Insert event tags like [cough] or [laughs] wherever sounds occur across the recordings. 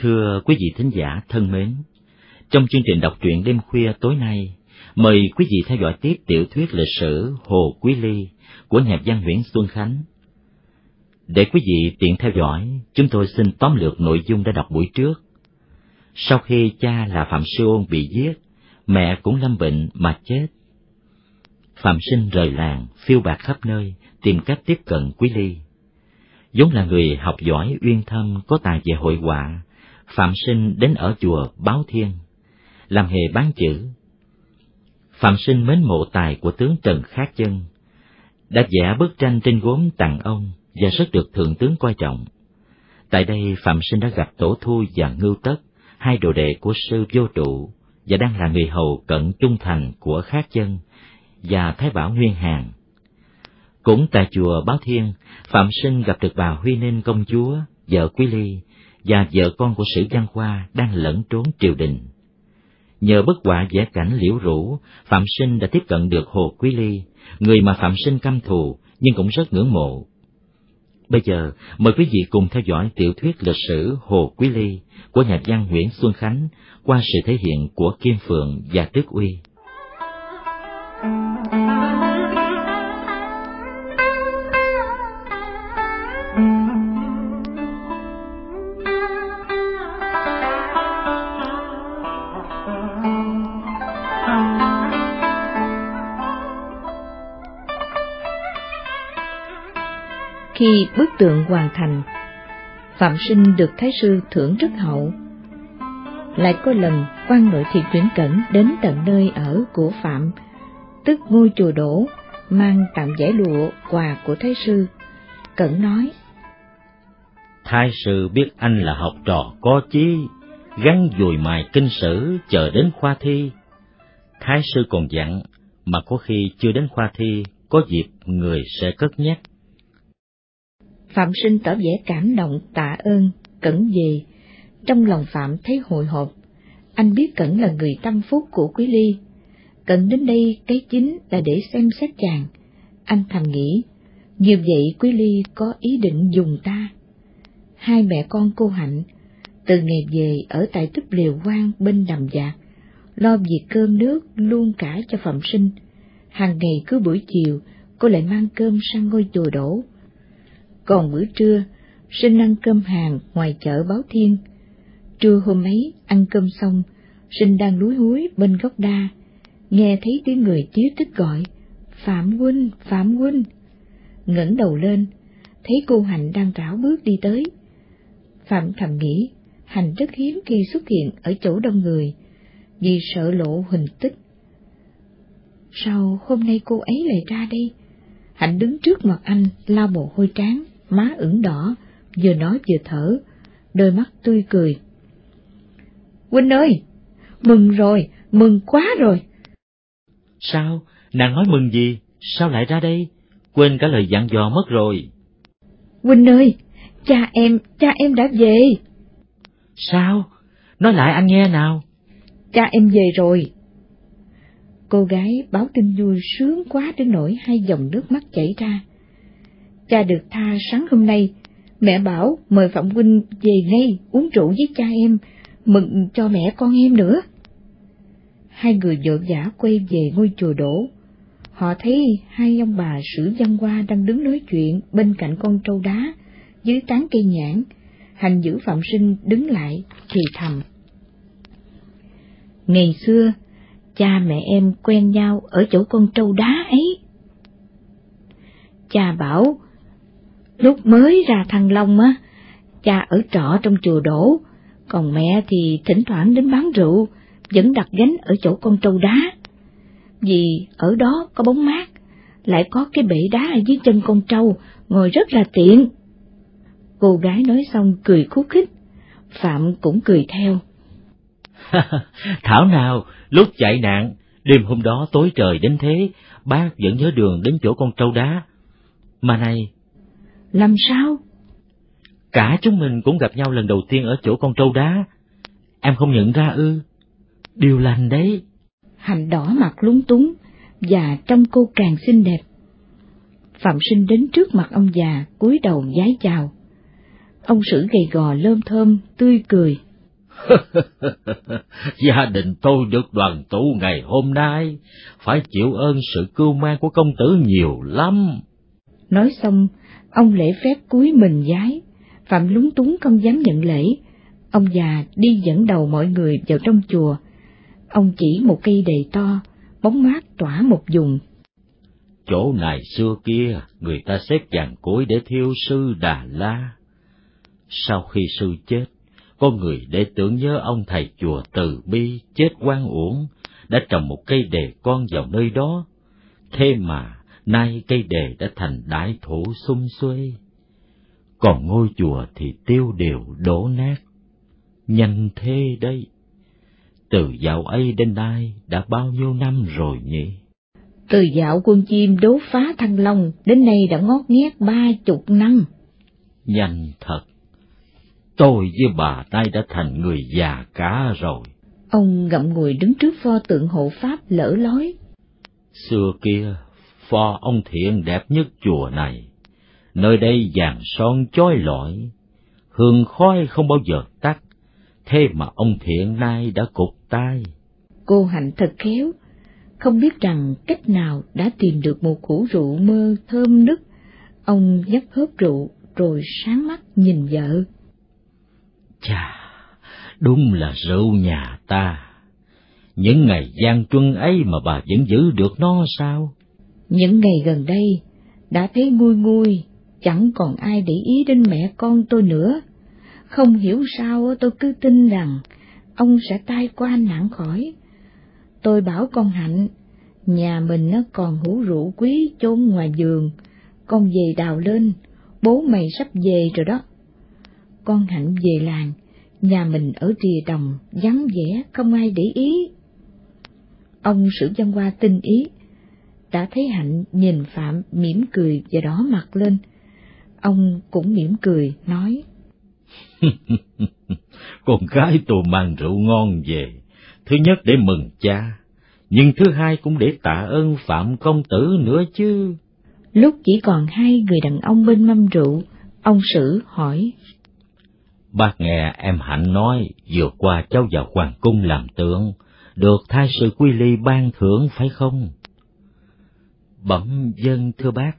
Thưa quý vị thính giả thân mến, trong chương trình đọc truyện đêm khuya tối nay, mời quý vị theo dõi tiếp tiểu thuyết lịch sử Hồ Quý Ly của nhà văn Nguyễn Xuân Khánh. Để quý vị tiện theo dõi, chúng tôi xin tóm lược nội dung đã đọc buổi trước. Sau khi cha là Phạm Sư Ôn bị giết, mẹ cũng lâm bệnh mà chết. Phạm Sinh rời làng, phiêu bạc khắp nơi, tìm cách tiếp cận Quý Ly. vốn là người học giỏi uyên thâm có tài về hội họa, Phạm Sinh đến ở chùa Báo Thiên, làm nghề bán chữ. Phạm Sinh mến mộ tài của tướng Trần Khát Chân, đã vẽ bức tranh trên gốm tặng ông và rất được thượng tướng coi trọng. Tại đây Phạm Sinh đã gặp Tổ Thu và Ngưu Tất, hai đồ đệ của sư vô trụ, và đang là người hầu cận trung thành của Khát Chân và Thái Bảo Nguyên Hàng. Cũng tại chùa Báo Thiên, Phạm Sinh gặp được bà Huy Ninh công chúa, vợ Quý Ly, và vợ con của sử văn khoa đang lẫn trốn triều đình. Nhờ bất quả vẽ cảnh liễu rũ, Phạm Sinh đã tiếp cận được Hồ Quý Ly, người mà Phạm Sinh căm thù nhưng cũng rất ngưỡng mộ. Bây giờ, mời quý vị cùng theo dõi tiểu thuyết lịch sử Hồ Quý Ly của nhà văn Nguyễn Xuân Khánh qua sự thể hiện của Kim Phượng và Tước Uy. Khi bức tượng hoàn thành, Phạm Sinh được Thái sư thưởng rất hậu. Lại có lần quan nội thị chuyển cẩn đến tận nơi ở của Phạm, tức ngôi chùa đổ, mang tạm giải lụa quà của Thái sư. Cẩn nói, Thái sư biết anh là học trò có chí, gắn dùi mài kinh sử chờ đến khoa thi. Thái sư còn dặn, mà có khi chưa đến khoa thi, có dịp người sẽ cất nhắc. Phạm Sinh tỏ vẻ cảm động tạ ơn, Cẩn về. Trong lòng Phạm thấy hồi hộp, anh biết Cẩn là người tâm phúc của Quý Ly. Cẩn đến đây cái chính là để xem xét chàng. Anh thầm nghĩ, như vậy Quý Ly có ý định dùng ta. Hai mẹ con cô Hạnh, từ ngày về ở tại túp liều quan bên đầm dạc, lo việc cơm nước luôn cả cho Phạm Sinh. Hàng ngày cứ buổi chiều, cô lại mang cơm sang ngôi chùa đổ còn bữa trưa, sinh ăn cơm hàng ngoài chợ Báo Thiên. Trưa hôm ấy, ăn cơm xong, sinh đang lúi húi bên gốc đa, nghe thấy tiếng người chiếu tích gọi, Phạm Huynh, Phạm Huynh. ngẩng đầu lên, thấy cô Hạnh đang rảo bước đi tới. Phạm thầm nghĩ, Hạnh rất hiếm khi xuất hiện ở chỗ đông người, vì sợ lộ hình tích. Sao hôm nay cô ấy lại ra đây? Hạnh đứng trước mặt anh, lau mồ hôi tráng má ửng đỏ, vừa nói vừa thở, đôi mắt tươi cười. Huynh ơi, mừng rồi, mừng quá rồi. Sao? Nàng nói mừng gì? Sao lại ra đây? Quên cả lời dặn dò mất rồi. Huynh ơi, cha em, cha em đã về. Sao? Nói lại anh nghe nào. Cha em về rồi. Cô gái báo tin vui sướng quá đến nỗi hai dòng nước mắt chảy ra cha được tha sáng hôm nay, mẹ bảo mời Phạm Huynh về ngay uống rượu với cha em, mừng cho mẹ con em nữa. Hai người vợ giả quay về ngôi chùa đổ. Họ thấy hai ông bà sử văn hoa đang đứng nói chuyện bên cạnh con trâu đá, dưới tán cây nhãn. Hành giữ Phạm Sinh đứng lại, thì thầm. Ngày xưa, cha mẹ em quen nhau ở chỗ con trâu đá ấy. Cha bảo Lúc mới ra Thăng Long á, cha ở trọ trong chùa đổ, còn mẹ thì thỉnh thoảng đến bán rượu, vẫn đặt gánh ở chỗ con trâu đá. Vì ở đó có bóng mát, lại có cái bể đá ở dưới chân con trâu, ngồi rất là tiện. Cô gái nói xong cười khúc khích, Phạm cũng cười theo. [laughs] Thảo nào, lúc chạy nạn, đêm hôm đó tối trời đến thế, bác vẫn nhớ đường đến chỗ con trâu đá. Mà này, làm sao? Cả chúng mình cũng gặp nhau lần đầu tiên ở chỗ con trâu đá. Em không nhận ra ư? Điều lành đấy. Hạnh đỏ mặt lúng túng, và trong cô càng xinh đẹp. Phạm sinh đến trước mặt ông già, cúi đầu giái chào. Ông sử gầy gò lơm thơm, tươi cười. [laughs] Gia đình tôi được đoàn tụ ngày hôm nay, phải chịu ơn sự cưu mang của công tử nhiều lắm. Nói xong, ông lễ phép cúi mình giái, Phạm lúng túng không dám nhận lễ. Ông già đi dẫn đầu mọi người vào trong chùa. Ông chỉ một cây đầy to, bóng mát tỏa một vùng. Chỗ này xưa kia, người ta xếp vàng cối để thiêu sư Đà La. Sau khi sư chết, có người để tưởng nhớ ông thầy chùa Từ Bi chết quan uổng, đã trồng một cây đề con vào nơi đó. Thế mà, nay cây đề đã thành đại thụ sum xuê. Còn ngôi chùa thì tiêu điều đổ nát. Nhanh thế đây! Từ dạo ấy đến nay đã bao nhiêu năm rồi nhỉ? Từ dạo quân chim đố phá Thăng Long đến nay đã ngót nghét ba chục năm. Nhanh thật! Tôi với bà nay đã thành người già cả rồi. Ông ngậm ngùi đứng trước pho tượng hộ pháp lỡ lói. Xưa kia, pho ông thiện đẹp nhất chùa này. Nơi đây vàng son chói lọi, hương khói không bao giờ tắt, thế mà ông thiện nay đã cục tai. Cô Hạnh thật khéo, không biết rằng cách nào đã tìm được một củ rượu mơ thơm nức. Ông nhấp hớp rượu rồi sáng mắt nhìn vợ. Chà, đúng là rượu nhà ta. Những ngày gian truân ấy mà bà vẫn giữ được nó sao? Những ngày gần đây, đã thấy nguôi nguôi, chẳng còn ai để ý đến mẹ con tôi nữa. Không hiểu sao tôi cứ tin rằng ông sẽ tai qua nạn khỏi. Tôi bảo con Hạnh, nhà mình nó còn hũ rượu quý chôn ngoài giường, con về đào lên, bố mày sắp về rồi đó con Hạnh về làng, nhà mình ở rìa đồng, vắng vẻ, không ai để ý. Ông Sử Văn Hoa tinh ý, đã thấy Hạnh nhìn Phạm mỉm cười và đỏ mặt lên. Ông cũng mỉm cười, nói. [laughs] con gái tôi mang rượu ngon về, thứ nhất để mừng cha, nhưng thứ hai cũng để tạ ơn Phạm Công Tử nữa chứ. Lúc chỉ còn hai người đàn ông bên mâm rượu, ông Sử hỏi. Bác nghe em Hạnh nói, vừa qua cháu vào hoàng cung làm tượng, được thái sư Quy Ly ban thưởng phải không? Bẩm dân thưa bác,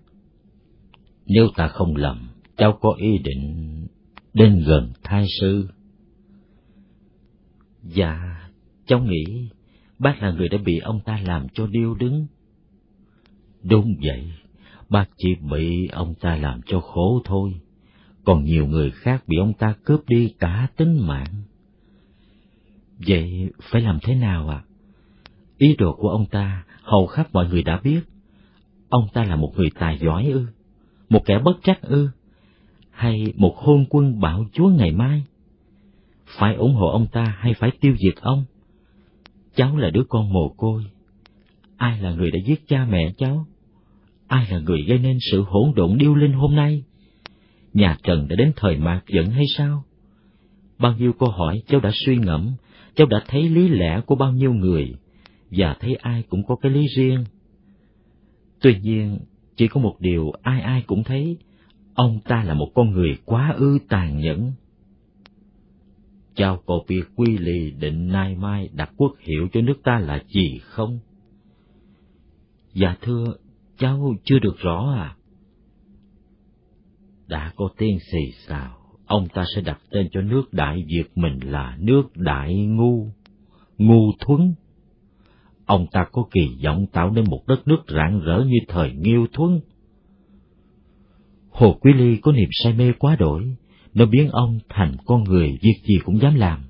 nếu ta không lầm, cháu có ý định đến gần thái sư. Dạ, cháu nghĩ bác là người đã bị ông ta làm cho điêu đứng. Đúng vậy, bác chỉ bị ông ta làm cho khổ thôi còn nhiều người khác bị ông ta cướp đi cả tính mạng. Vậy phải làm thế nào ạ? À? Ý đồ của ông ta hầu khắp mọi người đã biết. Ông ta là một người tài giỏi ư? Một kẻ bất trắc ư? Hay một hôn quân bạo chúa ngày mai? Phải ủng hộ ông ta hay phải tiêu diệt ông? Cháu là đứa con mồ côi. Ai là người đã giết cha mẹ cháu? Ai là người gây nên sự hỗn độn điêu linh hôm nay? nhà Trần đã đến thời mạt giận hay sao? Bao nhiêu câu hỏi cháu đã suy ngẫm, cháu đã thấy lý lẽ của bao nhiêu người, và thấy ai cũng có cái lý riêng. Tuy nhiên, chỉ có một điều ai ai cũng thấy, ông ta là một con người quá ư tàn nhẫn. Cháu cầu việc quy lì định nay mai đặt quốc hiệu cho nước ta là gì không? Dạ thưa, cháu chưa được rõ à đã có tiếng xì xào, ông ta sẽ đặt tên cho nước Đại Việt mình là nước Đại Ngu, Ngu Thuấn. Ông ta có kỳ vọng tạo nên một đất nước rạng rỡ như thời Nghiêu Thuấn. Hồ Quý Ly có niềm say mê quá đổi, nó biến ông thành con người việc gì cũng dám làm.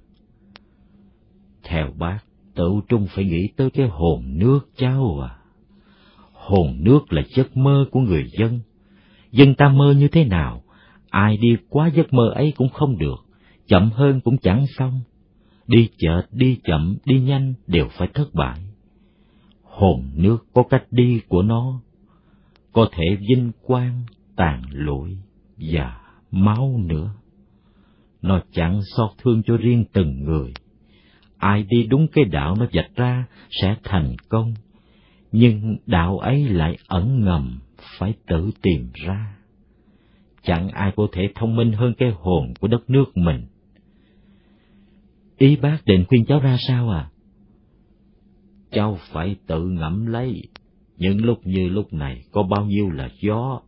Theo bác, tự trung phải nghĩ tới cái hồn nước cháu à. Hồn nước là giấc mơ của người dân, dân ta mơ như thế nào, ai đi quá giấc mơ ấy cũng không được, chậm hơn cũng chẳng xong. Đi chợ đi chậm, đi nhanh đều phải thất bại. Hồn nước có cách đi của nó, có thể vinh quang, tàn lụi và máu nữa. Nó chẳng xót thương cho riêng từng người. Ai đi đúng cái đạo nó vạch ra sẽ thành công, nhưng đạo ấy lại ẩn ngầm phải tự tìm ra. Chẳng ai có thể thông minh hơn cái hồn của đất nước mình. Ý bác định khuyên cháu ra sao à? Cháu phải tự ngẫm lấy, những lúc như lúc này có bao nhiêu là gió,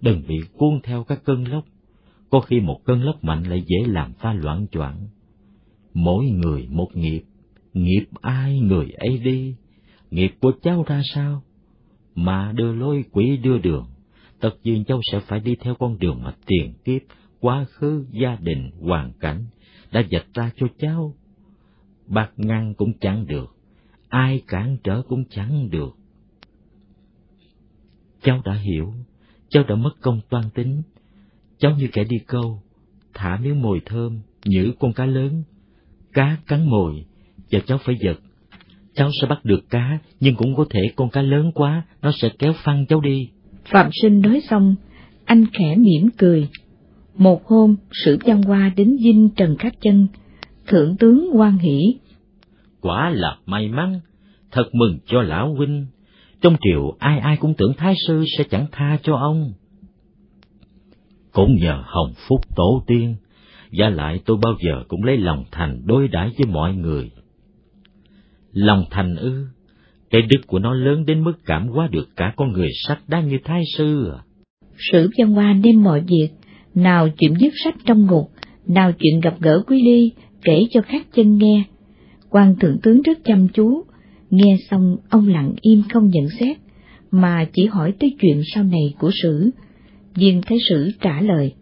đừng bị cuốn theo các cơn lốc. Có khi một cơn lốc mạnh lại dễ làm ta loạn choạng. Mỗi người một nghiệp, nghiệp ai người ấy đi, nghiệp của cháu ra sao? Mà đưa lối quỷ đưa đường, tất nhiên cháu sẽ phải đi theo con đường mà tiền kiếp, quá khứ, gia đình, hoàn cảnh đã dạch ra cho cháu. bạc ngăn cũng chẳng được, ai cản trở cũng chẳng được. Cháu đã hiểu, cháu đã mất công toan tính, cháu như kẻ đi câu, thả miếng mồi thơm, nhử con cá lớn, cá cắn mồi, và cháu phải giật. Cháu sẽ bắt được cá, nhưng cũng có thể con cá lớn quá, nó sẽ kéo phăng cháu đi. Phạm sinh nói xong, anh khẽ mỉm cười. Một hôm, sử văn hoa đến dinh Trần Khắc Chân, thượng tướng quan hỷ. Quả là may mắn, thật mừng cho lão huynh. Trong triều ai ai cũng tưởng thái sư sẽ chẳng tha cho ông. Cũng nhờ hồng phúc tổ tiên, và lại tôi bao giờ cũng lấy lòng thành đối đãi với mọi người. Lòng thành ư, cái đức của nó lớn đến mức cảm hóa được cả con người sắc đá như thái sư à. Sử văn hoa đem mọi việc, nào chuyện viết sách trong ngục, nào chuyện gặp gỡ quý ly, kể cho khách chân nghe quan thượng tướng rất chăm chú, nghe xong ông lặng im không nhận xét, mà chỉ hỏi tới chuyện sau này của sử. Viên Thái Sử trả lời.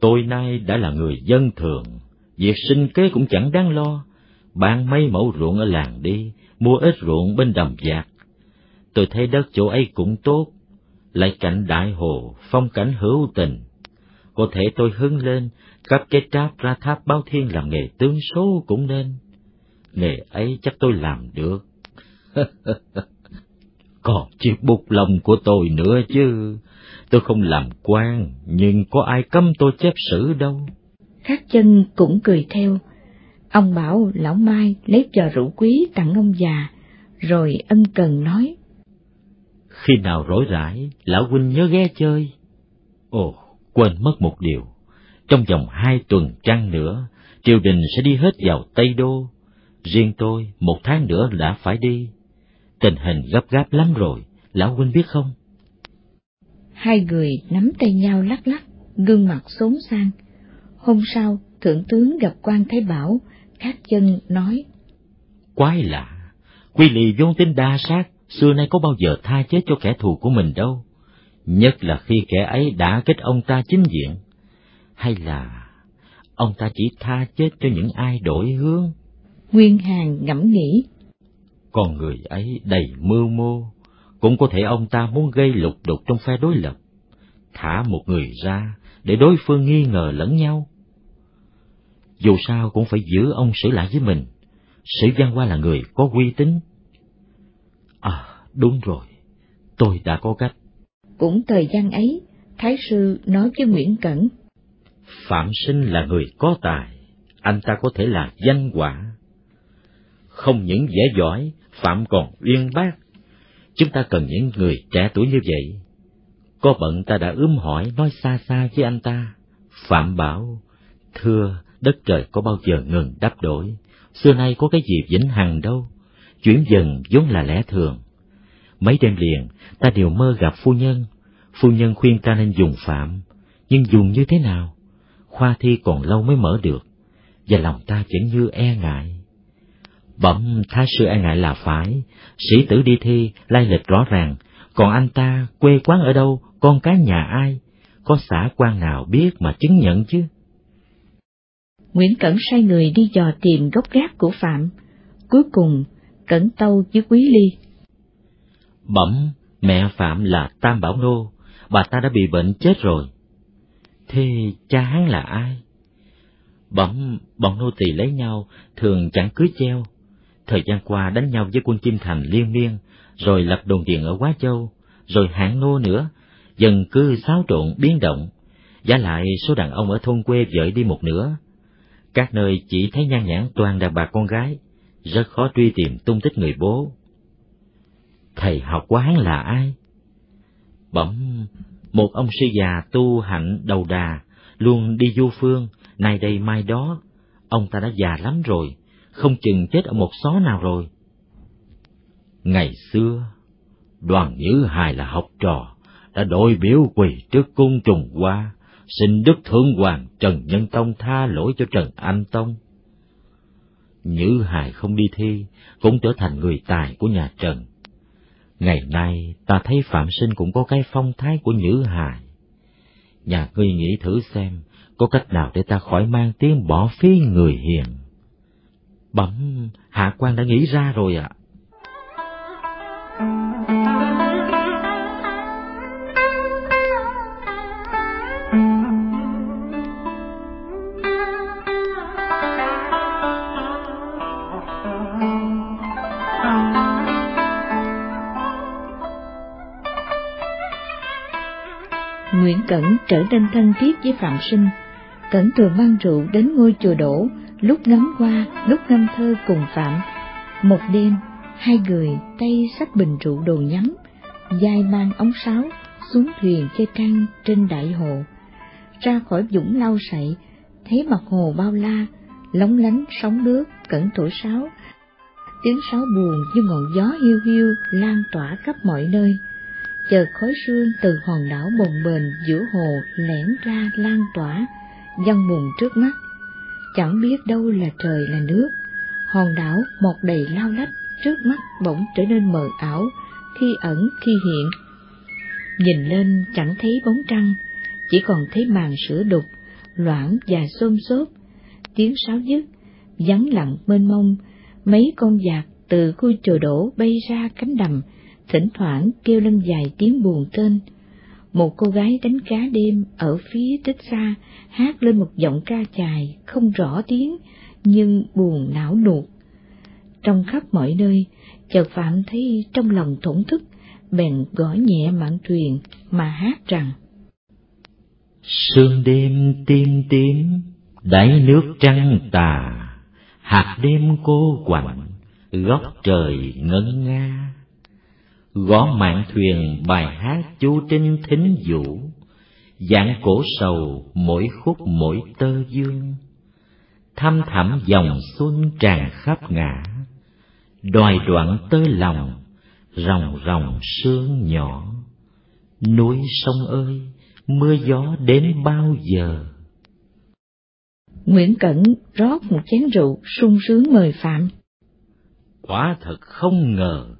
Tôi nay đã là người dân thường, việc sinh kế cũng chẳng đáng lo, bán mấy mẫu ruộng ở làng đi, mua ít ruộng bên đầm giạc. Tôi thấy đất chỗ ấy cũng tốt, lại cạnh đại hồ, phong cảnh hữu tình. Có thể tôi hứng lên, cấp cái tráp ra tháp báo thiên làm nghề tướng số cũng nên. Nghề ấy chắc tôi làm được. [laughs] Còn chiếc bút lòng của tôi nữa chứ, tôi không làm quan, nhưng có ai cấm tôi chép sử đâu. Khác chân cũng cười theo. Ông bảo lão Mai lấy trò rượu quý tặng ông già, rồi ân cần nói. Khi nào rỗi rãi, lão huynh nhớ ghé chơi. Ồ, quên mất một điều. Trong vòng hai tuần trăng nữa, triều đình sẽ đi hết vào Tây Đô. Riêng tôi, một tháng nữa đã phải đi. Tình hình gấp gáp lắm rồi, lão huynh biết không? Hai người nắm tay nhau lắc lắc, gương mặt xốn sang. Hôm sau, thượng tướng gặp quan Thái Bảo, khát chân nói. Quái lạ, quy lì vốn tính đa sát, xưa nay có bao giờ tha chết cho kẻ thù của mình đâu. Nhất là khi kẻ ấy đã kết ông ta chính diện. Hay là ông ta chỉ tha chết cho những ai đổi hướng? Nguyên Hàng ngẫm nghĩ. Con người ấy đầy mưu mô, cũng có thể ông ta muốn gây lục đục trong phe đối lập, thả một người ra để đối phương nghi ngờ lẫn nhau. Dù sao cũng phải giữ ông xử lại với mình, Sử Văn Hoa là người có uy tín. À, đúng rồi, tôi đã có cách. Cũng thời gian ấy, Thái Sư nói với Nguyễn Cẩn. Phạm Sinh là người có tài, anh ta có thể là danh quả. Không những dễ giỏi, Phạm còn uyên bác, Chúng ta cần những người trẻ tuổi như vậy. Có bận ta đã ướm hỏi nói xa xa với anh ta. Phạm bảo, thưa, đất trời có bao giờ ngừng đắp đổi, xưa nay có cái gì vĩnh hằng đâu, chuyển dần vốn là lẽ thường. Mấy đêm liền, ta đều mơ gặp phu nhân, phu nhân khuyên ta nên dùng phạm, nhưng dùng như thế nào? Khoa thi còn lâu mới mở được, và lòng ta vẫn như e ngại. Bẩm thái sư e ngại là phải, sĩ tử đi thi, lai lịch rõ ràng, còn anh ta quê quán ở đâu, con cái nhà ai, có xã quan nào biết mà chứng nhận chứ? Nguyễn Cẩn sai người đi dò tìm gốc gác của Phạm, cuối cùng Cẩn tâu với Quý Ly. Bẩm, mẹ Phạm là Tam Bảo Nô, bà ta đã bị bệnh chết rồi. Thế cha hắn là ai? Bẩm, bọn nô tỳ lấy nhau, thường chẳng cưới treo, Thời gian qua đánh nhau với quân kim Thành liên miên, rồi lập đồn điền ở Quá Châu, rồi hạng nô nữa, dần cứ xáo trộn biến động, giả lại số đàn ông ở thôn quê vợ đi một nửa. Các nơi chỉ thấy nhan nhãn toàn đàn bà con gái, rất khó truy tìm tung tích người bố. Thầy học quán là ai? Bỗng, một ông sư già tu hạnh đầu đà, luôn đi du phương, nay đây mai đó. ông ta đã già lắm rồi, không chừng chết ở một xó nào rồi. Ngày xưa, đoàn Nhữ Hài là học trò, đã đội biểu quỳ trước cung trùng qua, xin Đức Thượng Hoàng Trần Nhân Tông tha lỗi cho Trần Anh Tông. Nhữ Hài không đi thi, cũng trở thành người tài của nhà Trần. Ngày nay ta thấy Phạm Sinh cũng có cái phong thái của Nhữ Hài. Nhà ngươi nghĩ thử xem, có cách nào để ta khỏi mang tiếng bỏ phí người hiền. Bẩm, Hạ quan đã nghĩ ra rồi ạ. À. Nguyễn Cẩn trở nên thân thiết với Phạm Sinh. Cẩn thường mang rượu đến ngôi chùa đổ, lúc ngắm qua, lúc ngâm thơ cùng Phạm. Một đêm, hai người tay sách bình rượu đồ nhắm, dài mang ống sáo, xuống thuyền chơi căng trên đại hồ. Ra khỏi dũng lau sậy, thấy mặt hồ bao la, lóng lánh sóng nước, cẩn thổi sáo. Tiếng sáo buồn như ngọn gió hiu hiu lan tỏa khắp mọi nơi chờ khói sương từ hòn đảo bồng bềnh giữa hồ lẻn ra lan tỏa, dân mùng trước mắt. Chẳng biết đâu là trời là nước, hòn đảo mọc đầy lao lách trước mắt bỗng trở nên mờ ảo, khi ẩn khi hiện. Nhìn lên chẳng thấy bóng trăng, chỉ còn thấy màn sữa đục, loãng và xôm xốp, tiếng sáo dứt, vắng lặng mênh mông, mấy con giặc từ khu chùa đổ bay ra cánh đầm, thỉnh thoảng kêu lên vài tiếng buồn tên. Một cô gái đánh cá đêm ở phía tích xa hát lên một giọng ca chài không rõ tiếng nhưng buồn não nuột. Trong khắp mọi nơi, chợt Phạm thấy trong lòng thổn thức, bèn gõ nhẹ mạn thuyền mà hát rằng Sương đêm tim tím, đáy nước trăng tà, hạt đêm cô quạnh, góc trời ngân nga gõ mạng thuyền bài hát chú trinh thính vũ. Dạng cổ sầu mỗi khúc mỗi tơ dương. Thăm thẳm dòng xuân tràn khắp ngã. Đòi đoạn tơ lòng ròng ròng sương nhỏ. Núi sông ơi mưa gió đến bao giờ? Nguyễn cẩn rót một chén rượu sung sướng mời phạm. Quả thật không ngờ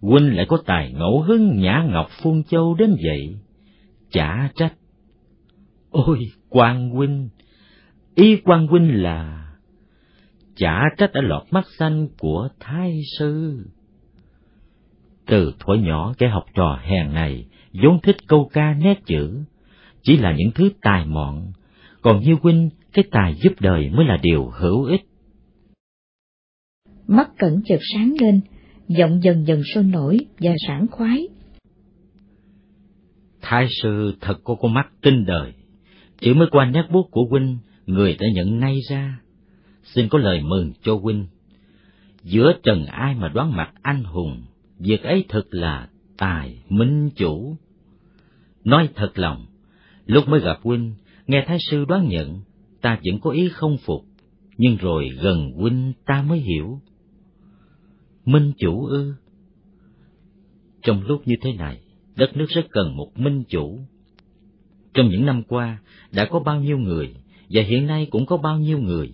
huynh lại có tài ngẫu hứng nhã ngọc phun châu đến vậy. Chả trách. Ôi quan huynh. Ý quan huynh là, chả trách đã lọt mắt xanh của thái sư. Từ thuở nhỏ cái học trò hèn này vốn thích câu ca nét chữ, chỉ là những thứ tài mọn. Còn như huynh, cái tài giúp đời mới là điều hữu ích. Mắt cẩn chợt sáng lên giọng dần dần sôi nổi và sảng khoái. Thái sư thật có con mắt tinh đời, chỉ mới qua nét bút của huynh, người đã nhận ngay ra. Xin có lời mừng cho huynh. Giữa trần ai mà đoán mặt anh hùng, việc ấy thật là tài minh chủ. Nói thật lòng, lúc mới gặp huynh, nghe thái sư đoán nhận, ta vẫn có ý không phục, nhưng rồi gần huynh ta mới hiểu minh chủ ư? Trong lúc như thế này, đất nước rất cần một minh chủ. Trong những năm qua, đã có bao nhiêu người, và hiện nay cũng có bao nhiêu người,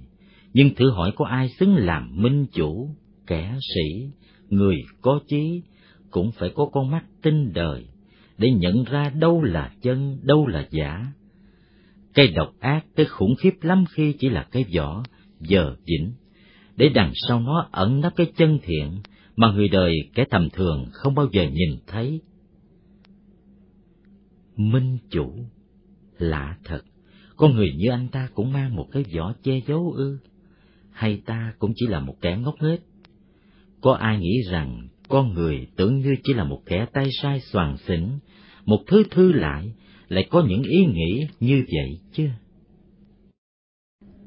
nhưng thử hỏi có ai xứng làm minh chủ, kẻ sĩ, người có chí, cũng phải có con mắt tinh đời, để nhận ra đâu là chân, đâu là giả. Cái độc ác tới khủng khiếp lắm khi chỉ là cái vỏ, giờ dĩnh để đằng sau nó ẩn nấp cái chân thiện mà người đời kẻ tầm thường không bao giờ nhìn thấy. Minh chủ, lạ thật, con người như anh ta cũng mang một cái vỏ che giấu ư, hay ta cũng chỉ là một kẻ ngốc nghếch? Có ai nghĩ rằng con người tưởng như chỉ là một kẻ tay sai soàn xỉn, một thứ thư lại, lại có những ý nghĩ như vậy chứ?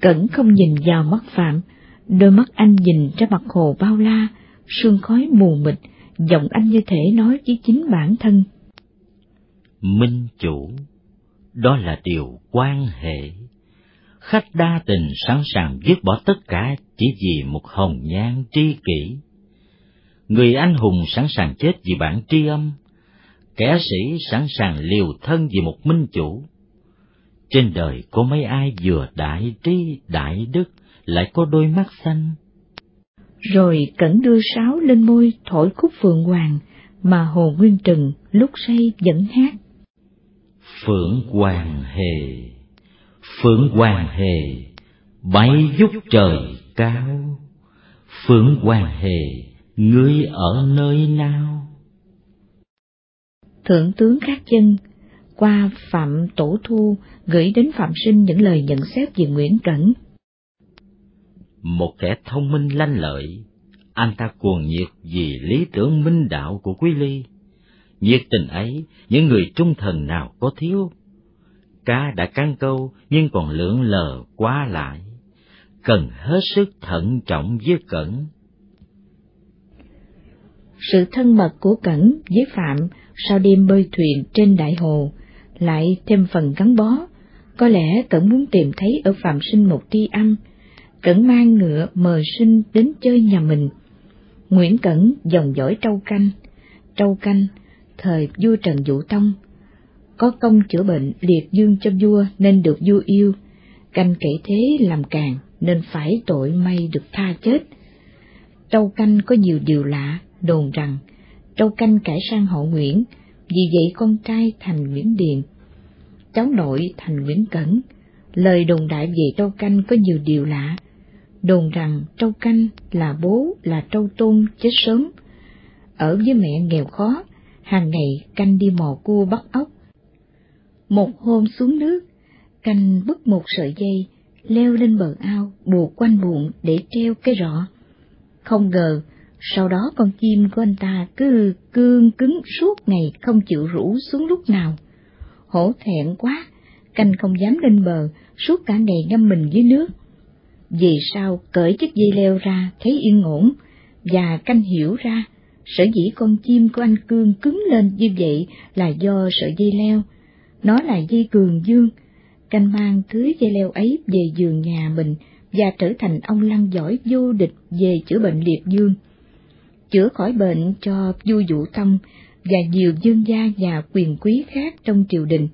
Cẩn không nhìn vào mắt Phạm, Đôi mắt anh nhìn ra mặt hồ bao la, sương khói mù mịt, giọng anh như thể nói với chính bản thân. Minh chủ, đó là điều quan hệ. khách đa tình sẵn sàng dứt bỏ tất cả chỉ vì một hồng nhan tri kỷ. Người anh hùng sẵn sàng chết vì bản tri âm, kẻ sĩ sẵn sàng liều thân vì một minh chủ. Trên đời có mấy ai vừa đại trí đại đức lại có đôi mắt xanh. Rồi cẩn đưa sáo lên môi thổi khúc phượng hoàng mà Hồ Nguyên Trừng lúc say vẫn hát. Phượng Hoàng Hề, Phượng Hoàng Hề, bay giúp trời cao. Phượng Hoàng Hề, ngươi ở nơi nào? Thượng tướng Khát Chân qua Phạm Tổ Thu gửi đến Phạm Sinh những lời nhận xét về Nguyễn Cẩn. Một kẻ thông minh lanh lợi, anh ta cuồng nhiệt vì lý tưởng minh đạo của Quý Ly. Nhiệt tình ấy, những người trung thần nào có thiếu? Cá đã căng câu nhưng còn lưỡng lờ quá lại, cần hết sức thận trọng với Cẩn. Sự thân mật của Cẩn với Phạm sau đêm bơi thuyền trên đại hồ lại thêm phần gắn bó. Có lẽ Cẩn muốn tìm thấy ở Phạm Sinh một tri âm. Cẩn mang ngựa mời sinh đến chơi nhà mình. Nguyễn Cẩn dòng dõi trâu canh. Trâu canh, thời vua Trần Vũ Tông. Có công chữa bệnh liệt dương cho vua nên được vua yêu. Canh kể thế làm càng nên phải tội may được tha chết. Trâu canh có nhiều điều lạ, đồn rằng Trâu canh cải sang họ Nguyễn, vì vậy con trai thành Nguyễn Điền, cháu nội thành Nguyễn Cẩn. Lời đồn đại về Trâu Canh có nhiều điều lạ. Đồn rằng Trâu Canh là bố là Trâu Tôn chết sớm. Ở với mẹ nghèo khó, hàng ngày canh đi mò cua bắt ốc. Một hôm xuống nước, canh bứt một sợi dây, leo lên bờ ao, buộc quanh bụng để treo cái rọ. Không ngờ, sau đó con chim của anh ta cứ cương cứng suốt ngày không chịu rủ xuống lúc nào. Hổ thẹn quá, canh không dám lên bờ, suốt cả ngày ngâm mình dưới nước. Vì sao cởi chiếc dây leo ra thấy yên ổn, và canh hiểu ra, sở dĩ con chim của anh cương cứng lên như vậy là do sợi dây leo. Nó là dây cường dương, canh mang thứ dây leo ấy về giường nhà mình và trở thành ông lăng giỏi vô địch về chữa bệnh liệt dương chữa khỏi bệnh cho vua Vũ Tông và nhiều dương gia và quyền quý khác trong triều đình.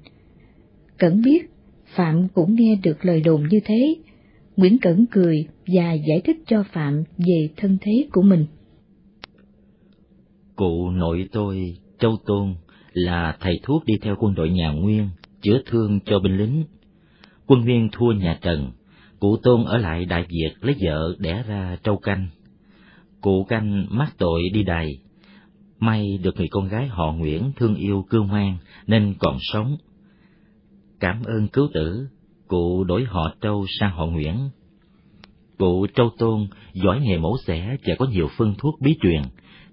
Cẩn biết, Phạm cũng nghe được lời đồn như thế. Nguyễn Cẩn cười và giải thích cho Phạm về thân thế của mình. Cụ nội tôi, Châu Tôn, là thầy thuốc đi theo quân đội nhà Nguyên, chữa thương cho binh lính. Quân Nguyên thua nhà Trần, cụ Tôn ở lại Đại Việt lấy vợ đẻ ra Châu Canh Cụ canh mắc tội đi đày, may được người con gái họ Nguyễn thương yêu cương ngoan nên còn sống. Cảm ơn cứu tử, cụ đổi họ Trâu sang họ Nguyễn. Cụ Trâu Tôn giỏi nghề mổ xẻ và có nhiều phương thuốc bí truyền,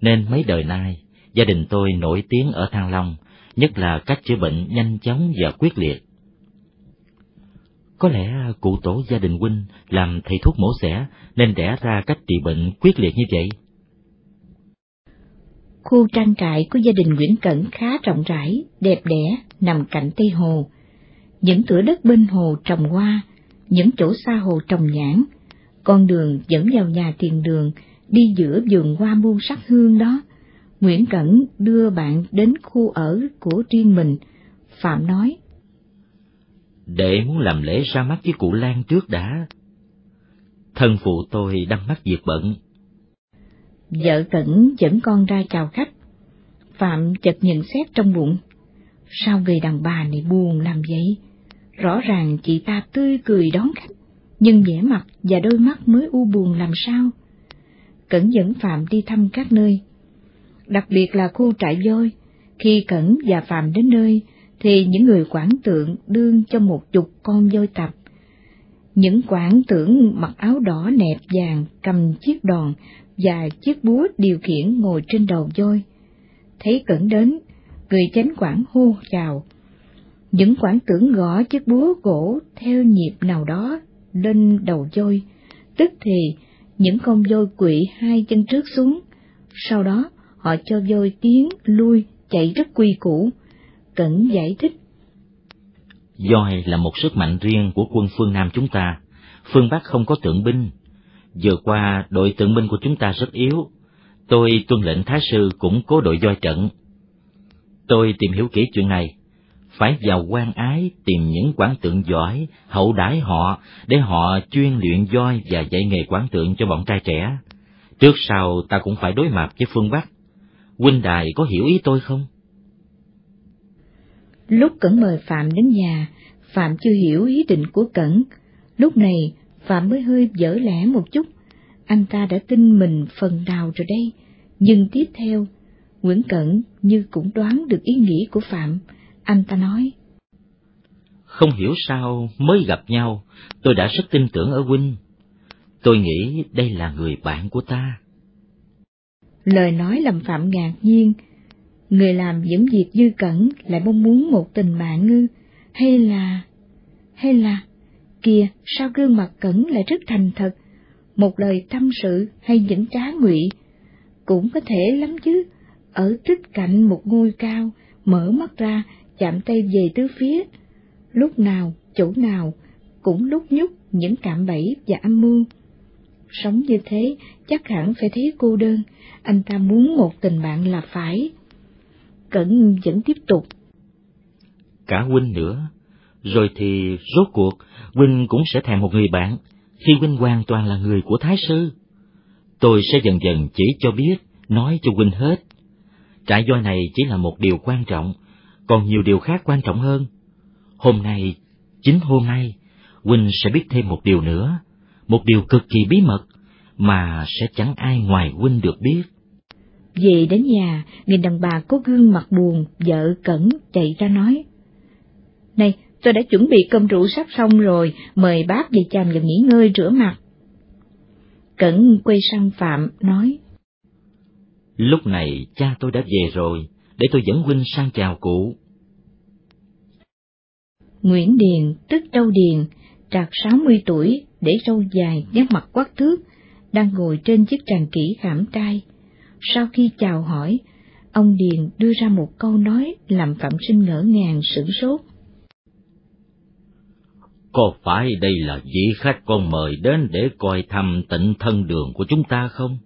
nên mấy đời nay gia đình tôi nổi tiếng ở Thăng Long, nhất là cách chữa bệnh nhanh chóng và quyết liệt. Có lẽ cụ tổ gia đình huynh làm thầy thuốc mổ xẻ nên đẻ ra cách trị bệnh quyết liệt như vậy. Khu trang trại của gia đình Nguyễn Cẩn khá rộng rãi, đẹp đẽ, nằm cạnh Tây Hồ. Những thửa đất bên hồ trồng hoa, những chỗ xa hồ trồng nhãn, con đường dẫn vào nhà tiền đường, đi giữa vườn hoa muôn sắc hương đó. Nguyễn Cẩn đưa bạn đến khu ở của riêng mình. Phạm nói, Đệ muốn làm lễ ra mắt với cụ Lan trước đã. Thân phụ tôi đang mắc việc bận. Vợ Cẩn dẫn con ra chào khách. Phạm chợt nhận xét trong bụng. Sao người đàn bà này buồn làm vậy? Rõ ràng chị ta tươi cười đón khách, nhưng vẻ mặt và đôi mắt mới u buồn làm sao? Cẩn dẫn Phạm đi thăm các nơi, đặc biệt là khu trại voi. Khi Cẩn và Phạm đến nơi, thì những người quản tượng đương cho một chục con voi tập. Những quản tưởng mặc áo đỏ nẹp vàng cầm chiếc đòn và chiếc búa điều khiển ngồi trên đầu voi. Thấy cẩn đến, người chánh quản hô chào. Những quản tưởng gõ chiếc búa gỗ theo nhịp nào đó lên đầu voi, tức thì những con voi quỵ hai chân trước xuống, sau đó họ cho voi tiến lui chạy rất quy củ Cẩn giải thích. Doi là một sức mạnh riêng của quân phương Nam chúng ta, phương Bắc không có tượng binh. Vừa qua, đội tượng binh của chúng ta rất yếu. Tôi tuân lệnh Thái sư củng cố đội Doi trận. Tôi tìm hiểu kỹ chuyện này, phải vào quan ái tìm những quán tượng giỏi, hậu đãi họ để họ chuyên luyện voi và dạy nghề quán tượng cho bọn trai trẻ. Trước sau ta cũng phải đối mặt với phương Bắc. Huynh đài có hiểu ý tôi không? Lúc Cẩn mời Phạm đến nhà, Phạm chưa hiểu ý định của Cẩn. Lúc này, Phạm mới hơi dở lẽ một chút. Anh ta đã tin mình phần nào rồi đây. Nhưng tiếp theo, Nguyễn Cẩn như cũng đoán được ý nghĩ của Phạm. Anh ta nói. Không hiểu sao mới gặp nhau, tôi đã rất tin tưởng ở huynh. Tôi nghĩ đây là người bạn của ta. Lời nói làm Phạm ngạc nhiên. Người làm những việc dư cẩn lại mong muốn một tình bạn ngư, hay là... hay là... Kìa, sao gương mặt cẩn lại rất thành thật, một lời tâm sự hay những trá ngụy cũng có thể lắm chứ, ở tích cạnh một ngôi cao, mở mắt ra, chạm tay về tứ phía, lúc nào, chỗ nào, cũng lúc nhúc những cạm bẫy và âm mưu. Sống như thế, chắc hẳn phải thấy cô đơn, anh ta muốn một tình bạn là phải. Cẩn vẫn tiếp tục. Cả huynh nữa, rồi thì rốt cuộc huynh cũng sẽ thèm một người bạn, khi huynh hoàn toàn là người của Thái Sư. Tôi sẽ dần dần chỉ cho biết, nói cho huynh hết. Trại voi này chỉ là một điều quan trọng, còn nhiều điều khác quan trọng hơn. Hôm nay, chính hôm nay, huynh sẽ biết thêm một điều nữa, một điều cực kỳ bí mật mà sẽ chẳng ai ngoài huynh được biết. Về đến nhà, nhìn đàn bà có gương mặt buồn, vợ cẩn chạy ra nói. Này, tôi đã chuẩn bị cơm rượu sắp xong rồi, mời bác về chồng và nghỉ ngơi rửa mặt. Cẩn quay sang Phạm, nói. Lúc này cha tôi đã về rồi, để tôi dẫn huynh sang chào cụ. Nguyễn Điền, tức Châu Điền, trạc sáu mươi tuổi, để râu dài, nét mặt quắc thước, đang ngồi trên chiếc tràng kỹ khảm trai. Sau khi chào hỏi, ông Điền đưa ra một câu nói làm Phạm Sinh ngỡ ngàng sửng sốt. Có phải đây là vị khách con mời đến để coi thăm tịnh thân đường của chúng ta không?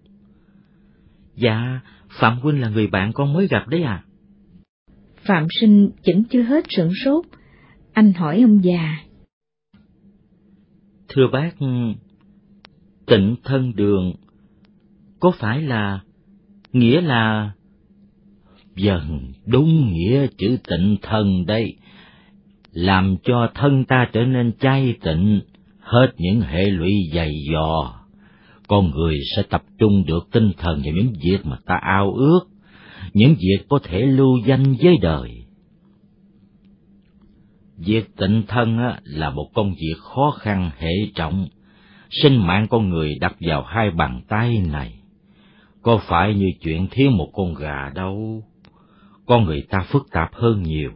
Dạ, Phạm Huynh là người bạn con mới gặp đấy à? Phạm Sinh vẫn chưa hết sửng sốt, anh hỏi ông già. Thưa bác, tịnh thân đường có phải là nghĩa là dần đúng nghĩa chữ tịnh thân đây làm cho thân ta trở nên chay tịnh hết những hệ lụy dày dò. Con người sẽ tập trung được tinh thần vào những việc mà ta ao ước những việc có thể lưu danh với đời. Việc tịnh thân là một công việc khó khăn hệ trọng. Sinh mạng con người đặt vào hai bàn tay này. Có phải như chuyện thiếu một con gà đâu? Con người ta phức tạp hơn nhiều.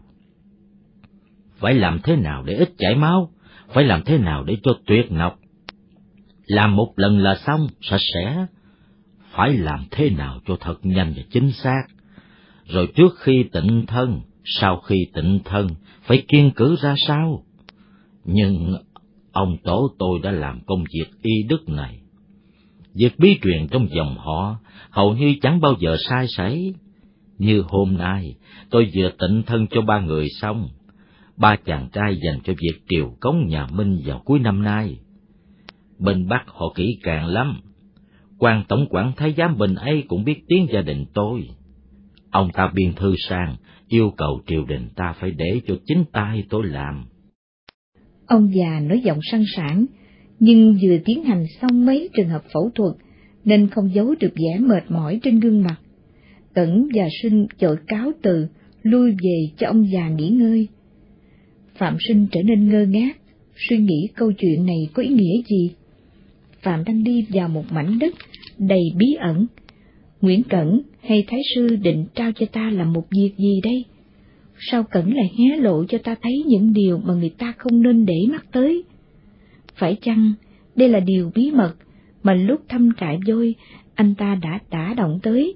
Phải làm thế nào để ít chảy máu? Phải làm thế nào để cho tuyệt nọc làm một lần là xong, sạch sẽ. Phải làm thế nào cho thật nhanh và chính xác? Rồi trước khi tịnh thân sau khi tịnh thân phải kiên cử ra sao? Nhưng ông tổ tôi đã làm công việc y đức này. Việc bí truyền trong dòng họ hầu như chẳng bao giờ sai sảy như hôm nay tôi vừa tịnh thân cho ba người xong. Ba chàng trai dành cho việc triều cống nhà Minh vào cuối năm nay. Bên Bắc họ kỹ càng lắm, quan tổng quản thái giám bình ấy cũng biết tiếng gia đình tôi. Ông ta biên thư sang, yêu cầu triều đình ta phải để cho chính tay tôi làm. Ông già nói giọng săn sảng, nhưng vừa tiến hành xong mấy trường hợp phẫu thuật, nên không giấu được vẻ mệt mỏi trên gương mặt. Cẩn và Sinh chội cáo từ, lui về cho ông già nghỉ ngơi. Phạm Sinh trở nên ngơ ngác, suy nghĩ câu chuyện này có ý nghĩa gì. Phạm đang đi vào một mảnh đất đầy bí ẩn. Nguyễn Cẩn hay Thái Sư định trao cho ta làm một việc gì đây? Sao Cẩn lại hé lộ cho ta thấy những điều mà người ta không nên để mắt tới? Phải chăng đây là điều bí mật mà lúc thăm trại vôi anh ta đã tả động tới?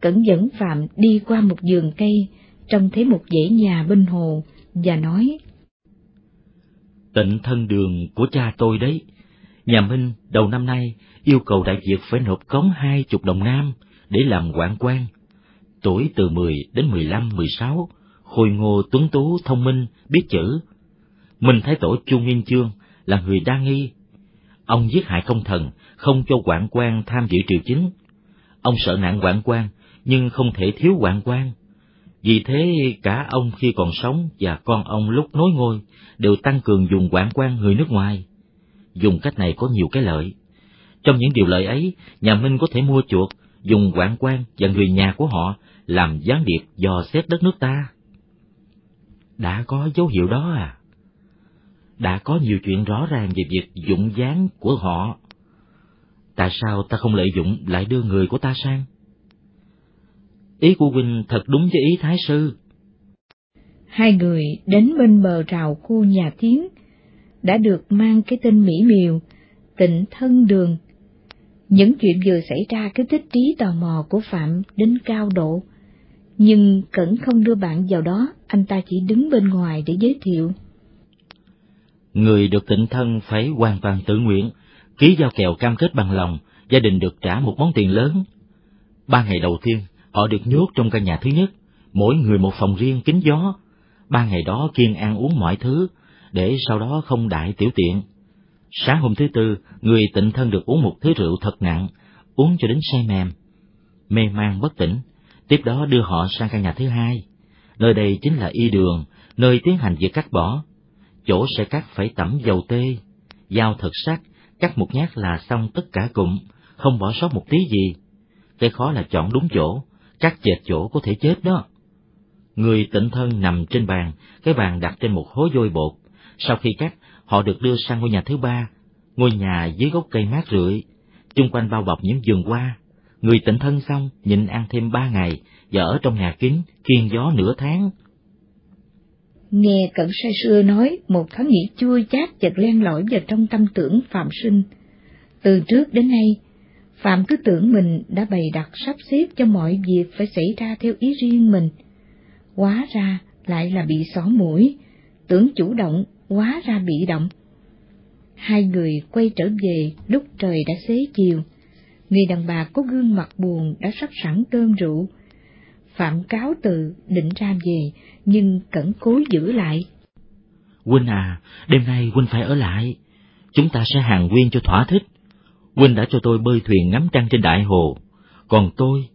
Cẩn dẫn Phạm đi qua một vườn cây, trông thấy một dãy nhà bên hồ, và nói Tịnh thân đường của cha tôi đấy. Nhà Minh đầu năm nay yêu cầu Đại Việt phải nộp cống hai chục đồng nam để làm quản quan. Tuổi từ mười đến mười lăm, mười sáu, khôi ngô tuấn tú thông minh, biết chữ. Minh Thái Tổ Chu Nguyên Chương là người đa nghi. Ông giết hại công thần, không cho quản quan tham dự triều chính. Ông sợ nạn quản quan, nhưng không thể thiếu quản quan. Vì thế cả ông khi còn sống và con ông lúc nối ngôi đều tăng cường dùng quản quan người nước ngoài. Dùng cách này có nhiều cái lợi. Trong những điều lợi ấy, nhà Minh có thể mua chuộc, dùng quản quan và người nhà của họ làm gián điệp dò xét đất nước ta. Đã có dấu hiệu đó à? Đã có nhiều chuyện rõ ràng về việc dụng gián của họ. Tại sao ta không lợi dụng lại đưa người của ta sang? Ý của huynh thật đúng với ý Thái Sư. Hai người đến bên bờ rào khu nhà tiến, đã được mang cái tên mỹ miều, tịnh thân đường. Những chuyện vừa xảy ra cứ tích trí tò mò của Phạm đến cao độ, nhưng Cẩn không đưa bạn vào đó, anh ta chỉ đứng bên ngoài để giới thiệu. Người được tịnh thân phải hoàn toàn tự nguyện, ký giao kèo cam kết bằng lòng, gia đình được trả một món tiền lớn. Ba ngày đầu tiên, họ được nhốt trong căn nhà thứ nhất, mỗi người một phòng riêng kín gió. Ba ngày đó kiên ăn uống mọi thứ, để sau đó không đại tiểu tiện. Sáng hôm thứ tư, người tịnh thân được uống một thứ rượu thật nặng, uống cho đến say mềm. Mê man bất tỉnh, tiếp đó đưa họ sang căn nhà thứ hai. Nơi đây chính là y đường, nơi tiến hành việc cắt bỏ. Chỗ sẽ cắt phải tẩm dầu tê, dao thật sắc, cắt một nhát là xong tất cả cụm, không bỏ sót một tí gì. Cái khó là chọn đúng chỗ, cắt chệch chỗ có thể chết đó. Người tịnh thân nằm trên bàn, cái bàn đặt trên một hố vôi bột. Sau khi cắt, họ được đưa sang ngôi nhà thứ ba, ngôi nhà dưới gốc cây mát rượi, chung quanh bao bọc những vườn hoa. Người tịnh thân xong, nhịn ăn thêm ba ngày, và ở trong nhà kín, kiên gió nửa tháng. Nghe cận say xưa nói, một thoáng nghĩ chua chát chợt len lỏi vào trong tâm tưởng Phạm Sinh. Từ trước đến nay, Phạm cứ tưởng mình đã bày đặt sắp xếp cho mọi việc phải xảy ra theo ý riêng mình. quá ra lại là bị xỏ mũi, tưởng chủ động, hóa ra bị động. Hai người quay trở về lúc trời đã xế chiều. Người đàn bà có gương mặt buồn đã sắp sẵn cơm rượu. Phạm cáo từ định ra về, nhưng cẩn cố giữ lại. Huynh à, đêm nay Huynh phải ở lại. Chúng ta sẽ hàng nguyên cho thỏa thích. Huynh đã cho tôi bơi thuyền ngắm trăng trên đại hồ, còn tôi,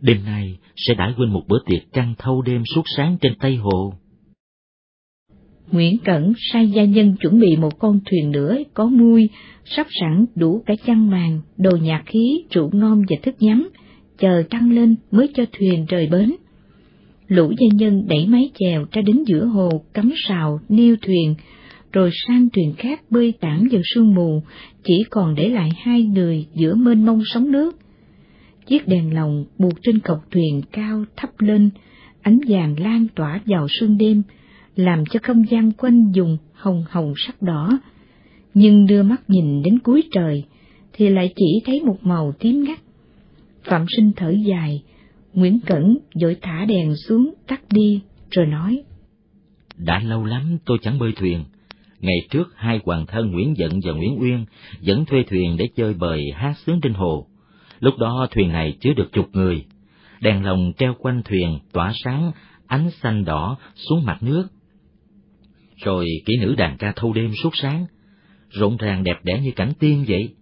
đêm nay sẽ đãi Huynh một bữa tiệc trăng thâu đêm suốt sáng trên Tây Hồ. Nguyễn Cẩn sai gia nhân chuẩn bị một con thuyền nữa có mui, sắp sẵn đủ cả chăn màn, đồ nhạc khí, rượu ngon và thức nhắm, chờ trăng lên mới cho thuyền rời bến. Lũ gia nhân đẩy máy chèo ra đến giữa hồ, cắm sào, neo thuyền, rồi sang thuyền khác bơi tản vào sương mù, chỉ còn để lại hai người giữa mênh mông sóng nước. Chiếc đèn lồng buộc trên cọc thuyền cao thấp lên, ánh vàng lan tỏa vào sương đêm, làm cho không gian quanh dùng hồng hồng sắc đỏ. Nhưng đưa mắt nhìn đến cuối trời, thì lại chỉ thấy một màu tím ngắt. Phạm sinh thở dài, Nguyễn Cẩn vội thả đèn xuống tắt đi, rồi nói. Đã lâu lắm tôi chẳng bơi thuyền, Ngày trước hai hoàng thân Nguyễn Dận và Nguyễn Uyên dẫn thuê thuyền để chơi bời hát sướng trên hồ. Lúc đó thuyền này chứa được chục người. Đèn lồng treo quanh thuyền tỏa sáng ánh xanh đỏ xuống mặt nước. Rồi kỹ nữ đàn ca thâu đêm suốt sáng, rộn ràng đẹp đẽ như cảnh tiên vậy.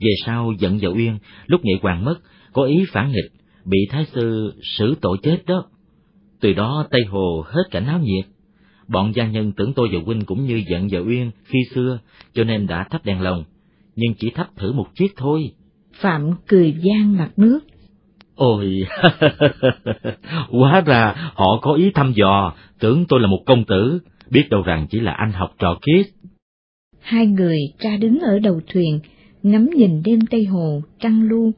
Về sau giận và Uyên, lúc nghệ hoàng mất, có ý phản nghịch, bị thái sư xử tội chết đó. Từ đó Tây Hồ hết cảnh náo nhiệt. Bọn gia nhân tưởng tôi và huynh cũng như giận và Uyên khi xưa, cho nên đã thắp đèn lồng, nhưng chỉ thắp thử một chiếc thôi. Phạm cười gian mặt nước. Ôi, [laughs] hóa ra họ có ý thăm dò, tưởng tôi là một công tử, biết đâu rằng chỉ là anh học trò kia. Hai người ra đứng ở đầu thuyền, ngắm nhìn đêm Tây Hồ, trăng lu,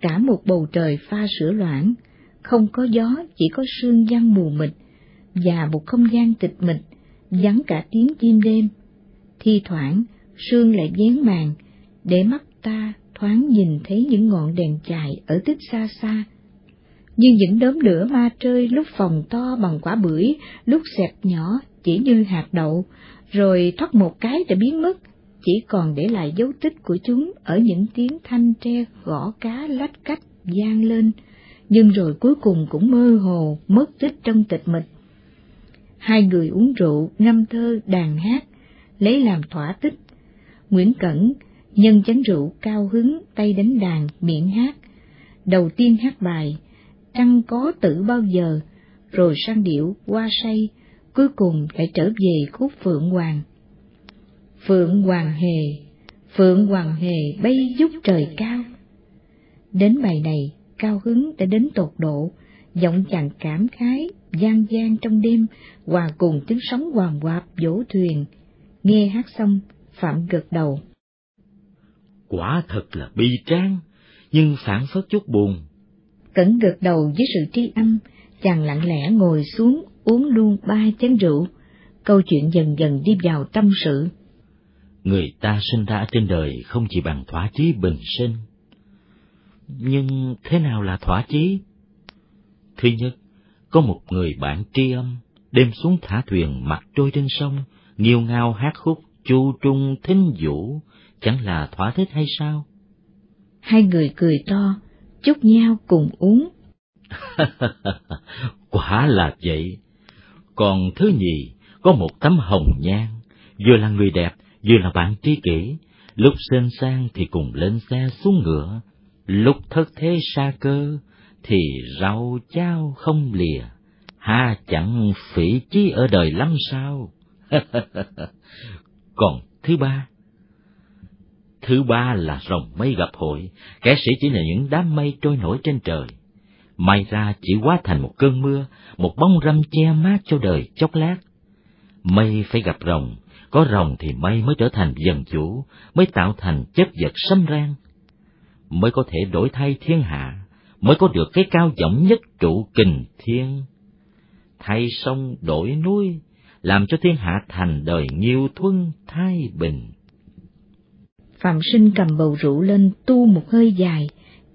cả một bầu trời pha sữa loãng, không có gió, chỉ có sương giăng mù mịt và một không gian tịch mịch, vắng cả tiếng chim đêm. Thi thoảng, sương lại dán màn, để mắt ta thoáng nhìn thấy những ngọn đèn chài ở tích xa xa. Nhưng những đốm lửa ma trơi lúc phòng to bằng quả bưởi, lúc xẹp nhỏ chỉ như hạt đậu, rồi thoát một cái đã biến mất, chỉ còn để lại dấu tích của chúng ở những tiếng thanh tre gõ cá lách cách gian lên, nhưng rồi cuối cùng cũng mơ hồ, mất tích trong tịch mịch. Hai người uống rượu, ngâm thơ, đàn hát, lấy làm thỏa thích. Nguyễn Cẩn nhân chánh rượu cao hứng, tay đánh đàn, miệng hát. Đầu tiên hát bài, chăng có tử bao giờ, rồi sang điệu, qua say, cuối cùng lại trở về khúc Phượng Hoàng. Phượng Hoàng Hề, Phượng Hoàng Hề bay giúp trời cao. Đến bài này, cao hứng đã đến tột độ, giọng chàng cảm khái, gian gian trong đêm, hòa cùng tiếng sóng hoàng quạp vỗ thuyền. Nghe hát xong, Phạm gật đầu. Quả thật là bi tráng, nhưng phản phất chút buồn. Cẩn gật đầu với sự tri âm, chàng lặng lẽ ngồi xuống uống luôn ba chén rượu, câu chuyện dần dần đi vào tâm sự. Người ta sinh ra trên đời không chỉ bằng thỏa chí bình sinh. Nhưng thế nào là thỏa chí? Thứ nhất, có một người bạn tri âm, đêm xuống thả thuyền mặt trôi trên sông, nghiêu ngao hát khúc, chu trung thính vũ, chẳng là thỏa thích hay sao? Hai người cười to, chúc nhau cùng uống. [laughs] Quả là vậy. Còn thứ nhì, có một tấm hồng nhan, vừa là người đẹp, vừa là bạn tri kỷ, lúc sơn sang thì cùng lên xe xuống ngựa, lúc thất thế xa cơ thì rau chao không lìa, ha chẳng phỉ chí ở đời lắm sao. [laughs] Còn thứ ba, thứ ba là rồng mây gặp hội, kẻ sĩ chỉ là những đám mây trôi nổi trên trời. May ra chỉ hóa thành một cơn mưa, một bóng râm che mát cho đời chốc lát. Mây phải gặp rồng, có rồng thì mây mới trở thành dần chủ, mới tạo thành chất vật xâm rang, mới có thể đổi thay thiên hạ, mới có được cái cao giọng nhất trụ kình thiên. Thay sông đổi núi, làm cho thiên hạ thành đời nhiêu thuân thái bình. Phạm sinh cầm bầu rượu lên tu một hơi dài,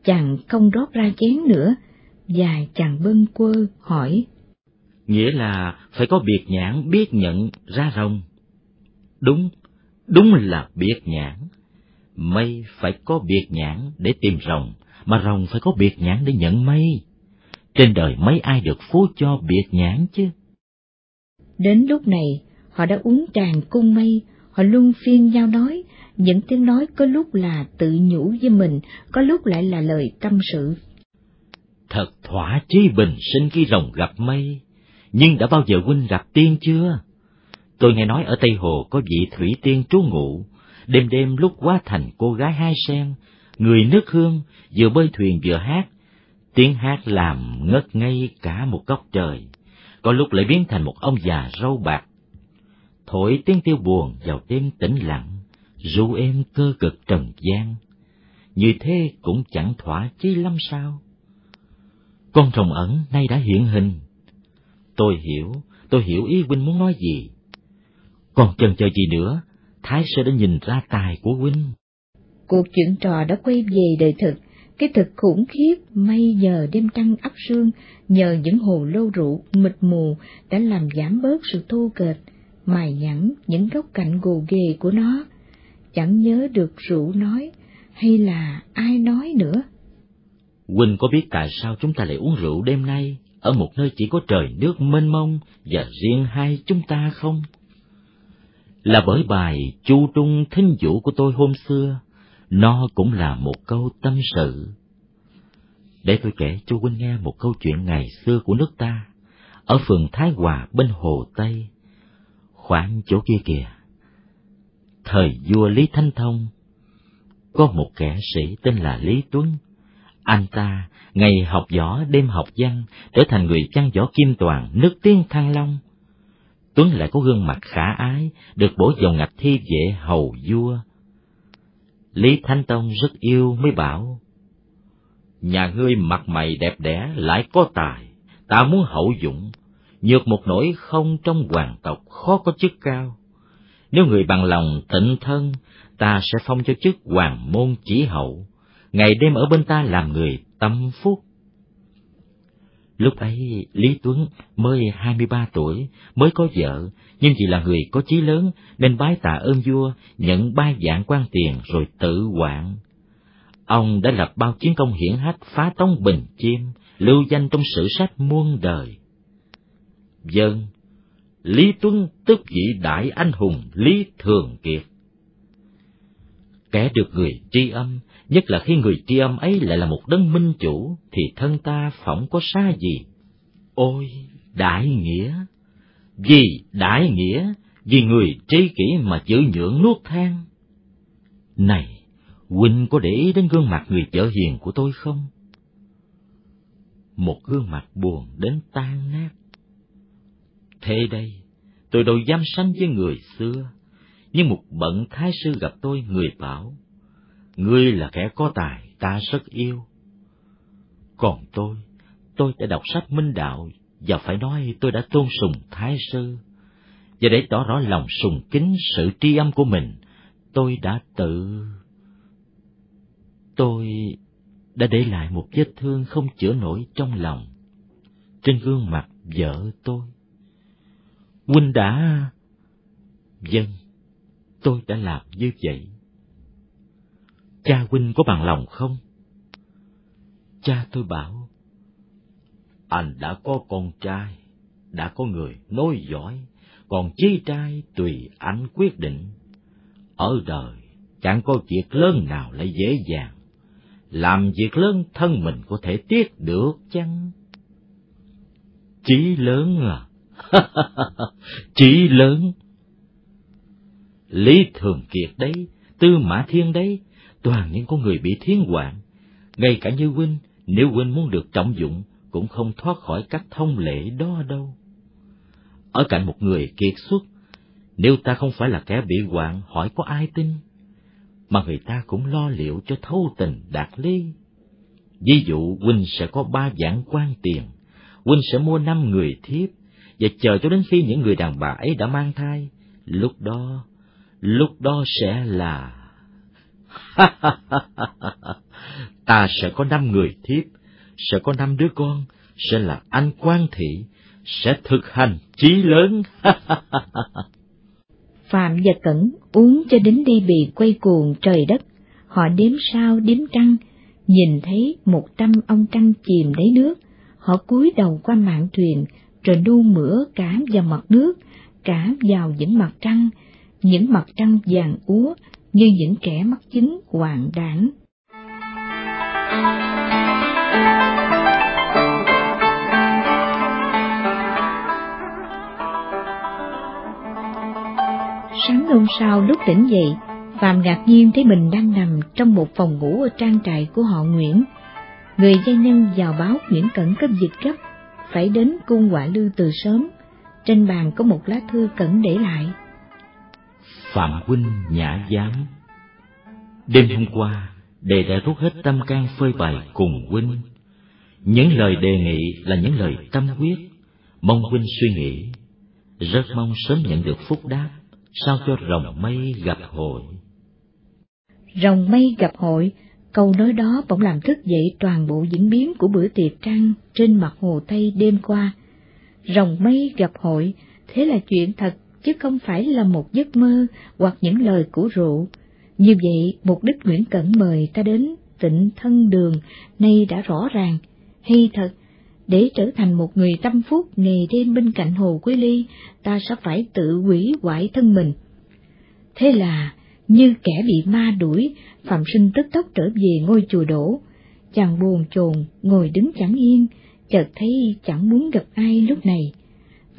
chàng không rót ra chén nữa, dài chàng bâng quơ hỏi. Nghĩa là phải có biệt nhãn biết nhận ra rồng. Đúng, đúng là biệt nhãn. Mây phải có biệt nhãn để tìm rồng, mà rồng phải có biệt nhãn để nhận mây. Trên đời mấy ai được phú cho biệt nhãn chứ? Đến lúc này, họ đã uống tràn cung mây, họ luôn phiên giao nói, những tiếng nói có lúc là tự nhủ với mình, có lúc lại là lời tâm sự. Thật thỏa chí bình sinh khi rồng gặp mây, nhưng đã bao giờ huynh gặp tiên chưa? Tôi nghe nói ở Tây Hồ có vị thủy tiên trú ngụ, đêm đêm lúc quá thành cô gái hai sen, người nước hương, vừa bơi thuyền vừa hát, tiếng hát làm ngất ngây cả một góc trời, có lúc lại biến thành một ông già râu bạc. Thổi tiếng tiêu buồn vào đêm tĩnh lặng, ru êm cơ cực trần gian. Như thế cũng chẳng thỏa chí lắm sao? Con rồng ẩn nay đã hiện hình. Tôi hiểu, tôi hiểu ý huynh muốn nói gì. Còn chần chờ gì nữa, Thái Sơ đã nhìn ra tài của huynh. Cuộc chuyện trò đã quay về đời thực, cái thực khủng khiếp mây nhờ đêm trăng ấp sương, nhờ những hồ lô rượu mịt mù đã làm giảm bớt sự thô kệch, mài nhẵn những góc cạnh gồ ghề của nó. Chẳng nhớ được rượu nói, hay là ai nói nữa. Huynh có biết tại sao chúng ta lại uống rượu đêm nay, ở một nơi chỉ có trời nước mênh mông và riêng hai chúng ta không? Là bởi bài chu trung thính vũ của tôi hôm xưa, nó cũng là một câu tâm sự. Để tôi kể cho huynh nghe một câu chuyện ngày xưa của nước ta, ở phường Thái Hòa bên Hồ Tây, khoảng chỗ kia kìa. Thời vua Lý Thanh Thông, có một kẻ sĩ tên là Lý Tuấn, anh ta, ngày học võ đêm học văn, trở thành người chăn võ kim toàn, nước tiếng thăng long. Tuấn lại có gương mặt khả ái, được bổ vào ngạch thi vệ hầu vua. Lý Thanh Tông rất yêu mới bảo, Nhà ngươi mặt mày đẹp đẽ lại có tài, ta muốn hậu dụng, nhược một nỗi không trong hoàng tộc khó có chức cao. Nếu người bằng lòng tịnh thân, ta sẽ phong cho chức hoàng môn chỉ hậu, ngày đêm ở bên ta làm người tâm phúc. Lúc ấy, Lý Tuấn mới 23 tuổi, mới có vợ, nhưng vì là người có chí lớn nên bái tạ ơn vua, nhận ba dạng quan tiền rồi tự hoạn. Ông đã lập bao chiến công hiển hách phá tống bình chiêm, lưu danh trong sử sách muôn đời. Dân, Lý Tuấn tức vị đại anh hùng Lý Thường Kiệt. Kẻ được người tri âm, nhất là khi người tri âm ấy lại là một đấng minh chủ, thì thân ta phỏng có xa gì. Ôi, đại nghĩa! Vì đại nghĩa, vì người tri kỷ mà chữ nhượng nuốt than. Này, Huynh có để ý đến gương mặt người chợ hiền của tôi không? Một gương mặt buồn đến tan nát. Thế đây, tôi đâu dám sanh với người xưa, nhưng một bận thái sư gặp tôi người bảo, ngươi là kẻ có tài, ta rất yêu. Còn tôi, tôi đã đọc sách minh đạo, và phải nói tôi đã tôn sùng thái sư. Và để tỏ rõ lòng sùng kính sự tri âm của mình, tôi đã tự... Tôi đã để lại một vết thương không chữa nổi trong lòng, trên gương mặt vợ tôi. Huynh đã... vâng tôi đã làm như vậy. Cha huynh có bằng lòng không? Cha tôi bảo, anh đã có con trai, đã có người nối dõi, còn chi trai tùy anh quyết định. Ở đời, chẳng có việc lớn nào lại dễ dàng. Làm việc lớn thân mình có thể tiếc được chăng? Chí lớn à? [laughs] chỉ lớn. Lý Thường Kiệt đấy, Tư Mã Thiên đấy, toàn những con người bị thiên hoạn. Ngay cả như huynh, nếu huynh muốn được trọng dụng, cũng không thoát khỏi các thông lệ đó đâu. Ở cạnh một người kiệt xuất, nếu ta không phải là kẻ bị hoạn, hỏi có ai tin? Mà người ta cũng lo liệu cho thâu tình đạt lý. Ví dụ, huynh sẽ có ba vạn quan tiền, huynh sẽ mua năm người thiếp, và chờ cho đến khi những người đàn bà ấy đã mang thai, lúc đó, lúc đó sẽ là... [laughs] ta sẽ có năm người thiếp, sẽ có năm đứa con, sẽ là anh quan thị, sẽ thực hành chí lớn. [laughs] Phạm và Cẩn uống cho đến đi bị quay cuồng trời đất, họ đếm sao đếm trăng, nhìn thấy một trăm ông trăng chìm đáy nước, họ cúi đầu qua mạng thuyền, rồi đu mửa cả vào mặt nước, cả vào những mặt trăng, những mặt trăng vàng úa như những kẻ mắt chính hoàng đảng. Sáng hôm sau lúc tỉnh dậy, Phạm ngạc nhiên thấy mình đang nằm trong một phòng ngủ ở trang trại của họ Nguyễn. Người gia nhân vào báo Nguyễn Cẩn có dịch gấp, phải đến cung quả lư từ sớm. Trên bàn có một lá thư Cẩn để lại. Phạm huynh nhã giám Đêm hôm qua, đề đã rút hết tâm can phơi bày cùng huynh. Những lời đề nghị là những lời tâm huyết, mong huynh suy nghĩ, rất mong sớm nhận được phúc đáp, sao cho rồng mây gặp hội. Rồng mây gặp hội, câu nói đó bỗng làm thức dậy toàn bộ diễn biến của bữa tiệc trăng trên mặt hồ Tây đêm qua. Rồng mây gặp hội, thế là chuyện thật, chứ không phải là một giấc mơ hoặc những lời của rượu. Như vậy, mục đích Nguyễn Cẩn mời ta đến tịnh thân đường nay đã rõ ràng, hay thật, để trở thành một người tâm phúc ngày đêm bên cạnh hồ Quế Ly, ta sẽ phải tự quỷ hoại thân mình. Thế là, như kẻ bị ma đuổi, Phạm Sinh tức tốc trở về ngôi chùa đổ. Chàng buồn chồn, ngồi đứng chẳng yên, chợt thấy chẳng muốn gặp ai lúc này.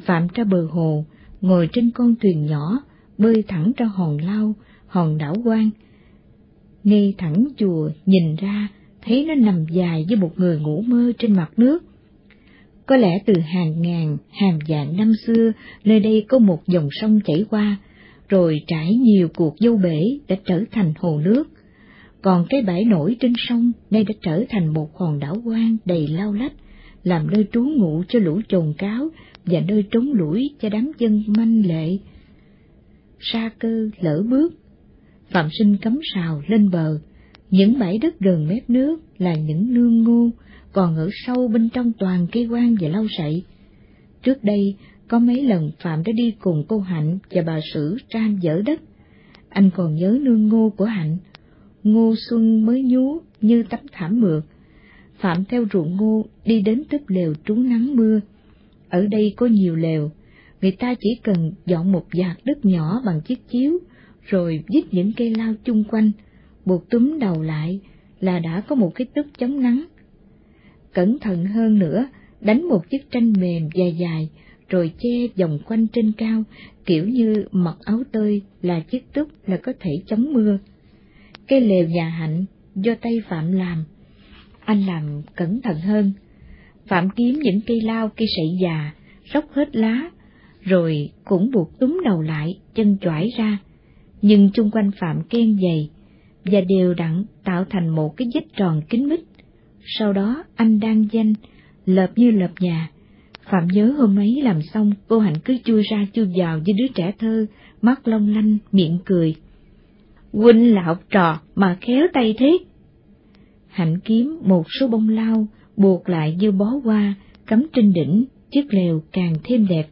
Phạm ra bờ hồ, ngồi trên con thuyền nhỏ, bơi thẳng ra hòn lao, hòn đảo quan. Ngay thẳng chùa nhìn ra, thấy nó nằm dài với một người ngủ mơ trên mặt nước. Có lẽ từ hàng ngàn, hàng vạn năm xưa, nơi đây có một dòng sông chảy qua, rồi trải nhiều cuộc dâu bể đã trở thành hồ nước. Còn cái bãi nổi trên sông nay đã trở thành một hòn đảo quan đầy lao lách, làm nơi trú ngụ cho lũ chồn cáo và nơi trốn lũi cho đám dân manh lệ. Sa cơ lỡ bước, Phạm sinh cấm sào lên bờ, Những bãi đất gần mép nước là những nương ngô, còn ở sâu bên trong toàn cây quan và lau sậy. Trước đây, có mấy lần Phạm đã đi cùng cô Hạnh và bà Sử tram dở đất. Anh còn nhớ nương ngô của Hạnh, ngô xuân mới nhú như tấm thảm mượt. Phạm theo ruộng ngô đi đến túp lều trú nắng mưa. Ở đây có nhiều lều, người ta chỉ cần dọn một vạt đất nhỏ bằng chiếc chiếu, rồi dứt những cây lao chung quanh, buộc túm đầu lại là đã có một cái túp chống nắng. Cẩn thận hơn nữa, đánh một chiếc tranh mềm dài dài, rồi che vòng quanh trên cao, kiểu như mặc áo tơi là chiếc túp là có thể chống mưa. Cây lều nhà hạnh do tay Phạm làm, anh làm cẩn thận hơn. Phạm kiếm những cây lao cây sậy già, róc hết lá, rồi cũng buộc túm đầu lại, chân choải ra, nhưng chung quanh Phạm ken dày, và đều đặn tạo thành một cái vết tròn kín mít. Sau đó anh đang danh, lợp như lợp nhà. Phạm nhớ hôm ấy làm xong, cô Hạnh cứ chui ra chui vào với đứa trẻ thơ, mắt long lanh, miệng cười. Huynh là học trò mà khéo tay thế. Hạnh kiếm một số bông lau, buộc lại như bó hoa, cắm trên đỉnh, chiếc lều càng thêm đẹp.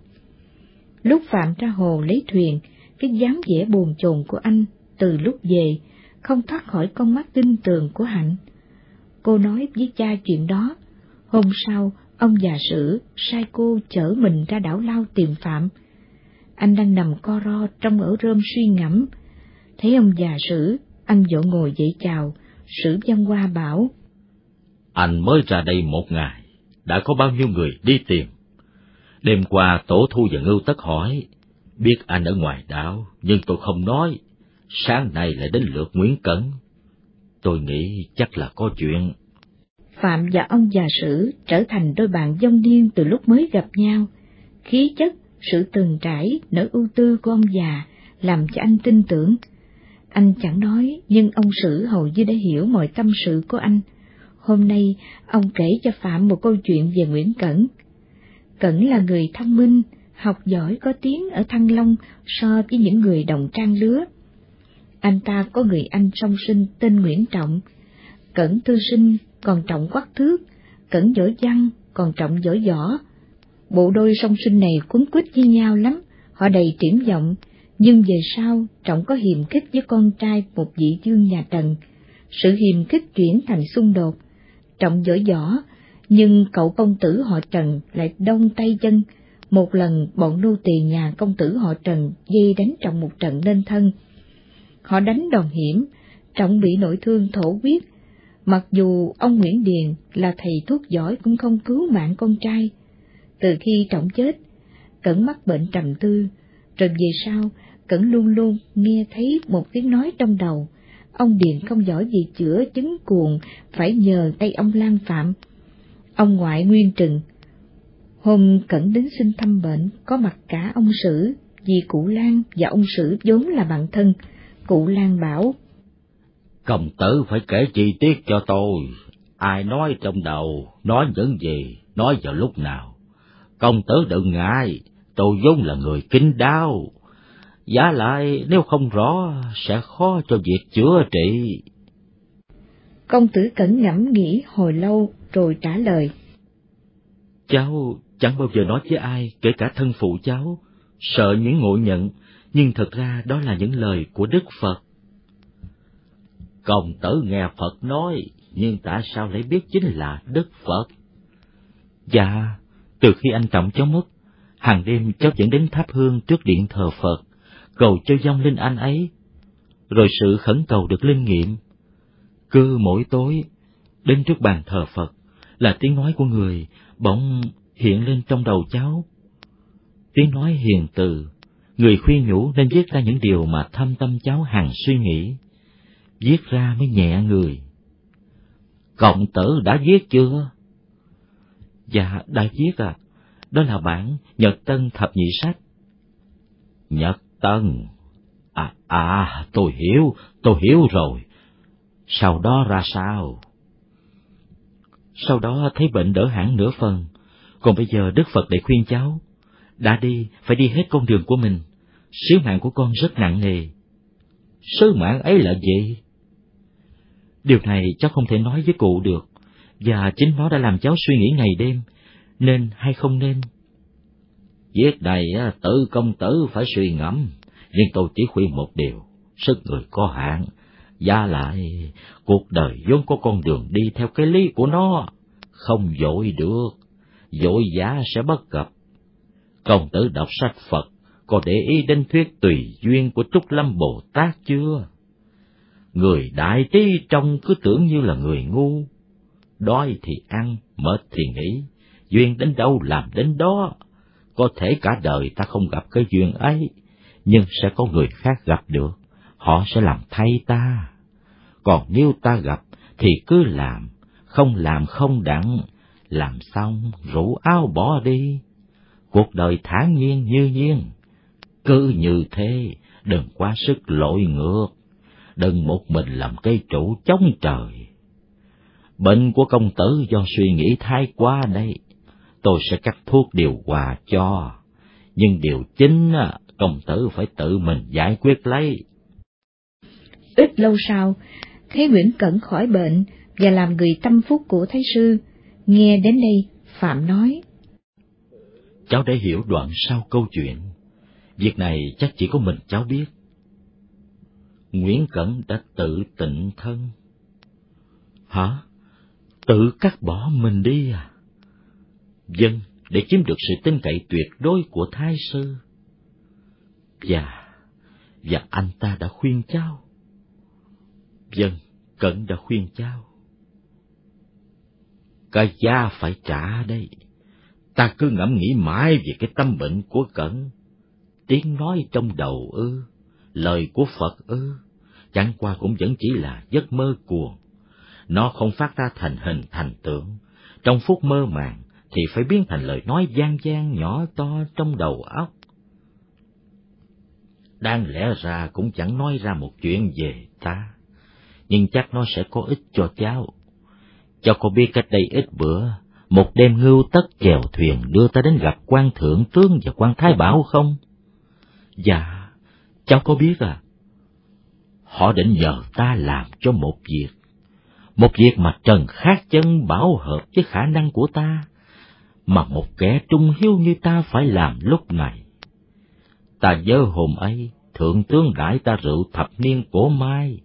Lúc Phạm ra hồ lấy thuyền, cái dáng vẻ buồn chồn của anh từ lúc về không thoát khỏi con mắt tinh tường của Hạnh. Cô nói với cha chuyện đó. Hôm sau, ông già sử sai cô chở mình ra đảo Lao tìm Phạm. Anh đang nằm co ro trong ổ rơm suy ngẫm. Thấy ông già sử, anh vội ngồi dậy chào, sử văn hoa bảo. Anh mới ra đây một ngày, đã có bao nhiêu người đi tìm. Đêm qua tổ thu và ngưu tất hỏi, biết anh ở ngoài đảo, nhưng tôi không nói, sáng nay lại đến lượt Nguyễn Cẩn. Tôi nghĩ chắc là có chuyện. Phạm và ông già sử trở thành đôi bạn dông điên từ lúc mới gặp nhau. Khí chất, sự từng trải, nỗi ưu tư của ông già làm cho anh tin tưởng. Anh chẳng nói, nhưng ông Sử hầu như đã hiểu mọi tâm sự của anh. Hôm nay, ông kể cho Phạm một câu chuyện về Nguyễn Cẩn. Cẩn là người thông minh, học giỏi có tiếng ở Thăng Long so với những người đồng trang lứa. Anh ta có người anh song sinh tên Nguyễn Trọng, Cẩn thư sinh còn trọng quắc thước, Cẩn giỏi văn còn trọng giỏi võ. Bộ đôi song sinh này quấn quýt với nhau lắm, họ đầy triển vọng, nhưng về sau Trọng có hiềm khích với con trai một vị dương nhà Trần. Sự hiềm khích chuyển thành xung đột. Trọng giỏi võ, nhưng cậu công tử họ Trần lại đông tay chân. Một lần bọn nô tỳ nhà công tử họ Trần dây đánh Trọng một trận nên thân Họ đánh đòn hiểm, Trọng bị nội thương thổ huyết. Mặc dù ông Nguyễn Điền là thầy thuốc giỏi cũng không cứu mạng con trai. Từ khi Trọng chết, Cẩn mắc bệnh trầm tư, rồi về sau, Cẩn luôn luôn nghe thấy một tiếng nói trong đầu. Ông Điền không giỏi gì chữa chứng cuồng, phải nhờ tay ông Lan Phạm. Ông ngoại Nguyên Trừng. Hôm Cẩn đến xin thăm bệnh, có mặt cả ông Sử, vì Cụ Lan và ông Sử vốn là bạn thân, Cụ Lan bảo. Công tử phải kể chi tiết cho tôi, ai nói trong đầu, nói những gì, nói vào lúc nào. Công tử đừng ngại, tôi vốn là người kính đáo. Giá lại nếu không rõ, sẽ khó cho việc chữa trị. Công tử cẩn ngẫm nghĩ hồi lâu rồi trả lời. Cháu chẳng bao giờ nói với ai, kể cả thân phụ cháu, sợ những ngộ nhận nhưng thực ra đó là những lời của Đức Phật. Công tử nghe Phật nói, nhưng tại sao lại biết chính là Đức Phật? Dạ, từ khi anh Trọng cháu mất, hàng đêm cháu vẫn đến tháp hương trước điện thờ Phật, cầu cho dông linh anh ấy, rồi sự khẩn cầu được linh nghiệm. Cứ mỗi tối, đến trước bàn thờ Phật, là tiếng nói của người bỗng hiện lên trong đầu cháu. Tiếng nói hiền từ, người khuyên nhủ nên viết ra những điều mà thâm tâm cháu hằng suy nghĩ. Viết ra mới nhẹ người. Cộng tử đã viết chưa? Dạ, đã viết à. Đó là bản Nhật Tân Thập Nhị Sách. Nhật Tân? À, à, tôi hiểu, tôi hiểu rồi. Sau đó ra sao? Sau đó thấy bệnh đỡ hẳn nửa phần, còn bây giờ Đức Phật để khuyên cháu đã đi phải đi hết con đường của mình sứ mạng của con rất nặng nề sứ mạng ấy là gì Điều này cháu không thể nói với cụ được, và chính nó đã làm cháu suy nghĩ ngày đêm, nên hay không nên. Việc này tự công tử phải suy ngẫm, nhưng tôi chỉ khuyên một điều, sức người có hạn, và lại cuộc đời vốn có con đường đi theo cái lý của nó, không dội được, dội giá sẽ bất cập. Công tử đọc sách Phật, có để ý đến thuyết tùy duyên của Trúc Lâm Bồ Tát chưa? Người đại trí trong cứ tưởng như là người ngu, đói thì ăn, mệt thì nghỉ, duyên đến đâu làm đến đó. Có thể cả đời ta không gặp cái duyên ấy, nhưng sẽ có người khác gặp được, họ sẽ làm thay ta. Còn nếu ta gặp thì cứ làm, không làm không đặng, làm xong rủ áo bỏ đi. Cuộc đời thản nhiên như nhiên, cứ như thế, đừng quá sức lội ngược, đừng một mình làm cây trụ chống trời. Bệnh của công tử do suy nghĩ thái quá đây, tôi sẽ cắt thuốc điều hòa cho, nhưng điều chính công tử phải tự mình giải quyết lấy. Ít lâu sau, thấy Nguyễn Cẩn khỏi bệnh và làm người tâm phúc của Thái Sư, nghe đến đây, Phạm nói. Cháu đã hiểu đoạn sau câu chuyện, việc này chắc chỉ có mình cháu biết. Nguyễn Cẩn đã tự tịnh thân. Hả? Tự cắt bỏ mình đi à? Dân, để chiếm được sự tin cậy tuyệt đối của Thái Sư. Và, và anh ta đã khuyên cháu. Dân, Cẩn đã khuyên cháu. Cái giá phải trả đây. Ta cứ ngẫm nghĩ mãi về cái tâm bệnh của Cẩn. Tiếng nói trong đầu ư, lời của Phật ư, chẳng qua cũng vẫn chỉ là giấc mơ cuồng. Nó không phát ra thành hình thành tượng. Trong phút mơ màng thì phải biến thành lời nói gian gian nhỏ to trong đầu óc. Đáng lẽ ra cũng chẳng nói ra một chuyện về ta, nhưng chắc nó sẽ có ích cho cháu. Cháu có biết cách đây ít bữa, một đêm ngưu tất chèo thuyền đưa ta đến gặp quan thượng tướng và quan thái bảo không? Dạ, cháu có biết à? Họ định nhờ ta làm cho một việc, một việc mà trần khác chân bảo hợp với khả năng của ta, mà một kẻ trung hiếu như ta phải làm lúc này. Ta nhớ hôm ấy, thượng tướng đãi ta rượu thập niên cổ mai.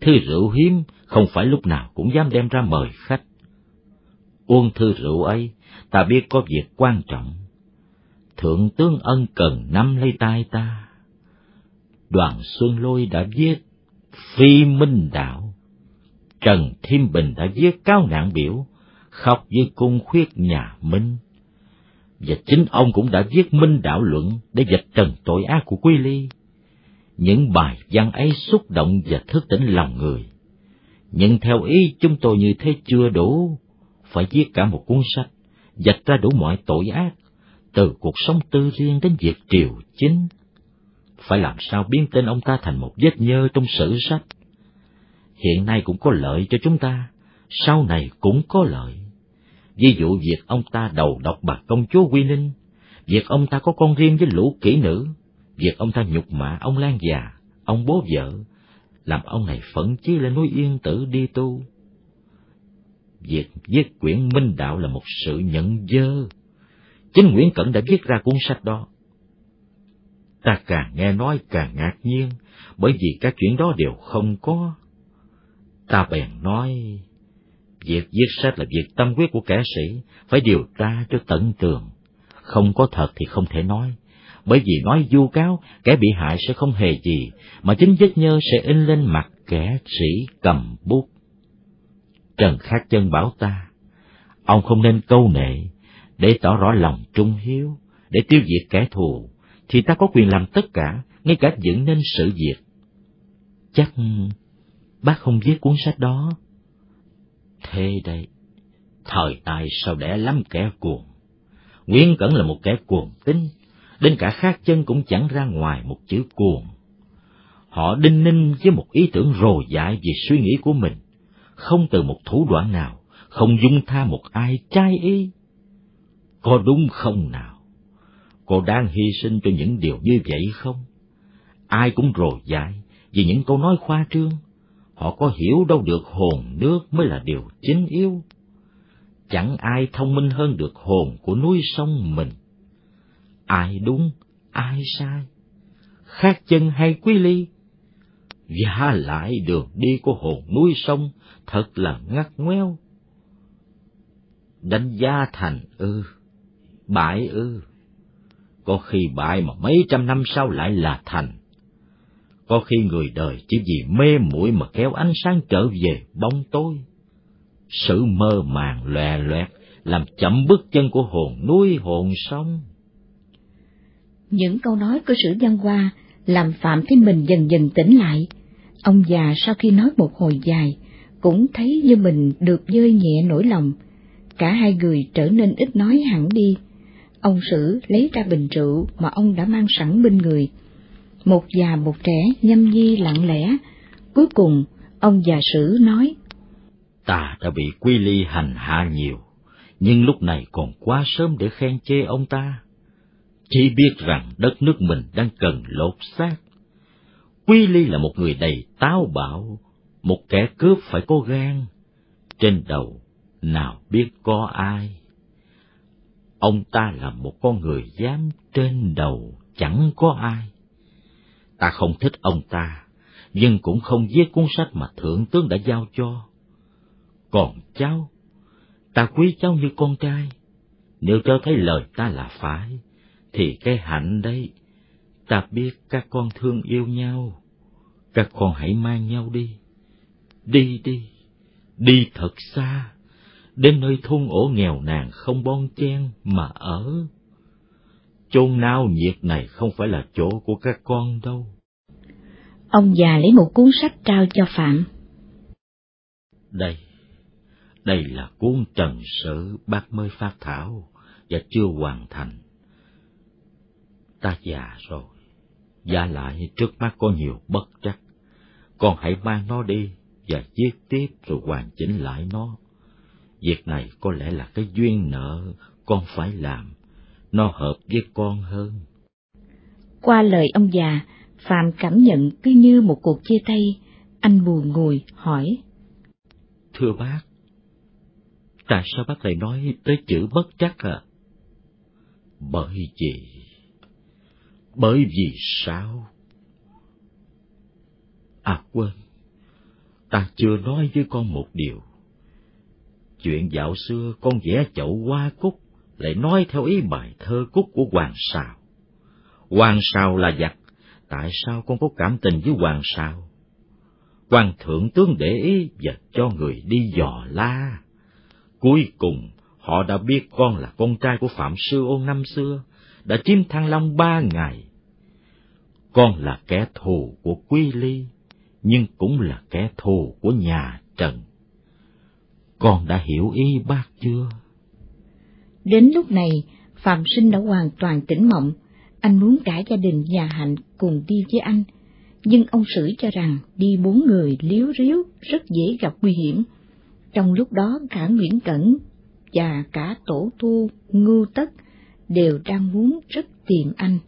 Thư rượu hiếm, không phải lúc nào cũng dám đem ra mời khách. Uống thư rượu ấy, ta biết có việc quan trọng. Thượng tướng ân cần nắm lấy tay ta. Đoàn Xuân Lôi đã viết Phi Minh Đạo. Trần Thiêm Bình đã viết cao nạn biểu, khóc với cung khuyết nhà Minh. Và chính ông cũng đã viết Minh Đạo Luận để vạch trần tội ác của Quy Ly. Những bài văn ấy xúc động và thức tỉnh lòng người. Nhưng theo ý chúng tôi như thế chưa đủ, phải viết cả một cuốn sách, dạch ra đủ mọi tội ác, từ cuộc sống tư riêng đến việc triều chính. Phải làm sao biến tên ông ta thành một vết nhơ trong sử sách. Hiện nay cũng có lợi cho chúng ta, sau này cũng có lợi. Ví dụ việc ông ta đầu độc bà công chúa Quy linh, việc ông ta có con riêng với lũ kỹ nữ, việc ông ta nhục mạ ông Lan già, ông bố vợ, làm ông này phẫn chí lên núi yên tử đi tu. Việc viết quyển Minh Đạo là một sự nhận dơ. Chính Nguyễn Cẩn đã viết ra cuốn sách đó. Ta càng nghe nói càng ngạc nhiên, bởi vì các chuyện đó đều không có. Ta bèn nói, việc viết sách là việc tâm quyết của kẻ sĩ, phải điều tra cho tận tường. Không có thật thì không thể nói, bởi vì nói vu cáo, kẻ bị hại sẽ không hề gì, mà chính vết nhơ sẽ in lên mặt kẻ sĩ cầm bút. Trần Khát Chân bảo ta, ông không nên câu nệ, để tỏ rõ lòng trung hiếu, để tiêu diệt kẻ thù, thì ta có quyền làm tất cả, ngay cả dựng nên sự việc. Chắc bác không viết cuốn sách đó. Thế đây, thời tài sao đẻ lắm kẻ cuồng. nguyễn Cẩn là một kẻ cuồng tính, đến cả khác chân cũng chẳng ra ngoài một chữ cuồng. Họ đinh ninh với một ý tưởng rồ dại về suy nghĩ của mình, không từ một thủ đoạn nào, không dung tha một ai trai ý. Có đúng không nào? Cô đang hy sinh cho những điều như vậy không? Ai cũng rồ dại vì những câu nói khoa trương họ có hiểu đâu được hồn nước mới là điều chính yếu. Chẳng ai thông minh hơn được hồn của núi sông mình. Ai đúng, ai sai? Khác chân hay quý ly? Và lại đường đi của hồn núi sông thật là ngắt ngoeo. Đánh giá thành ư, bại ư, có khi bại mà mấy trăm năm sau lại là thành. Có khi người đời chỉ vì mê muội mà kéo ánh sáng trở về bóng tối. Sự mơ màng lòe loẹt làm chậm bước chân của hồn núi hồn sông. Những câu nói của sử văn hoa làm Phạm thấy mình dần dần tỉnh lại. Ông già sau khi nói một hồi dài, cũng thấy như mình được dơi nhẹ nỗi lòng. Cả hai người trở nên ít nói hẳn đi. Ông Sử lấy ra bình rượu mà ông đã mang sẵn bên người. Một già một trẻ nhâm nhi lặng lẽ. Cuối cùng, ông già Sử nói. Ta đã bị Quy Ly hành hạ nhiều, nhưng lúc này còn quá sớm để khen chê ông ta. Chỉ biết rằng đất nước mình đang cần lột xác. Quy Ly là một người đầy táo bạo, một kẻ cướp phải có gan. Trên đầu, nào biết có ai. Ông ta là một con người dám trên đầu, chẳng có ai. Ta không thích ông ta, nhưng cũng không viết cuốn sách mà thượng tướng đã giao cho. Còn cháu, ta quý cháu như con trai. Nếu cháu thấy lời ta là phải, thì cái hạnh đấy, ta biết các con thương yêu nhau. Các con hãy mang nhau đi. Đi đi, đi thật xa, đến nơi thôn ổ nghèo nàn không bon chen mà ở. Chôn nao nhiệt này không phải là chỗ của các con đâu. Ông già lấy một cuốn sách trao cho Phạm. Đây, đây là cuốn trần sử bác mới phát thảo và chưa hoàn thành. Ta già rồi, và lại trước mắt có nhiều bất trắc. Con hãy mang nó đi và viết tiếp rồi hoàn chỉnh lại nó. Việc này có lẽ là cái duyên nợ con phải làm, nó hợp với con hơn. Qua lời ông già, Phạm cảm nhận cứ như một cuộc chia tay, anh buồn ngùi hỏi. Thưa bác, tại sao bác lại nói tới chữ bất trắc à? Bởi vì... Bởi vì sao? À quên, ta chưa nói với con một điều. Chuyện dạo xưa con vẽ chậu hoa cúc, lại nói theo ý bài thơ cúc của Hoàng Sào. Hoàng Sào là giặc, tại sao con có cảm tình với Hoàng Sào? Hoàng thượng tướng để ý và cho người đi dò la. Cuối cùng, họ đã biết con là con trai của Phạm Sư Ôn năm xưa, đã chiếm Thăng Long ba ngày. Con là kẻ thù của Quy Ly, nhưng cũng là kẻ thù của nhà Trần. Con đã hiểu ý bác chưa? Đến lúc này, Phạm Sinh đã hoàn toàn tỉnh mộng, anh muốn cả gia đình nhà Hạnh cùng đi với anh, nhưng ông Sử cho rằng đi bốn người liếu riếu rất dễ gặp nguy hiểm. Trong lúc đó cả Nguyễn Cẩn và cả Tổ Thu, Ngưu Tất đều đang muốn rất tìm anh.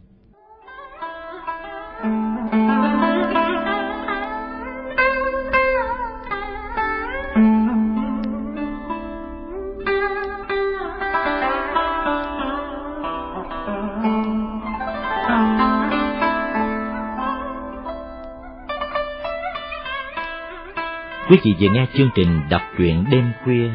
Quý vị vừa nghe chương trình đọc truyện đêm khuya.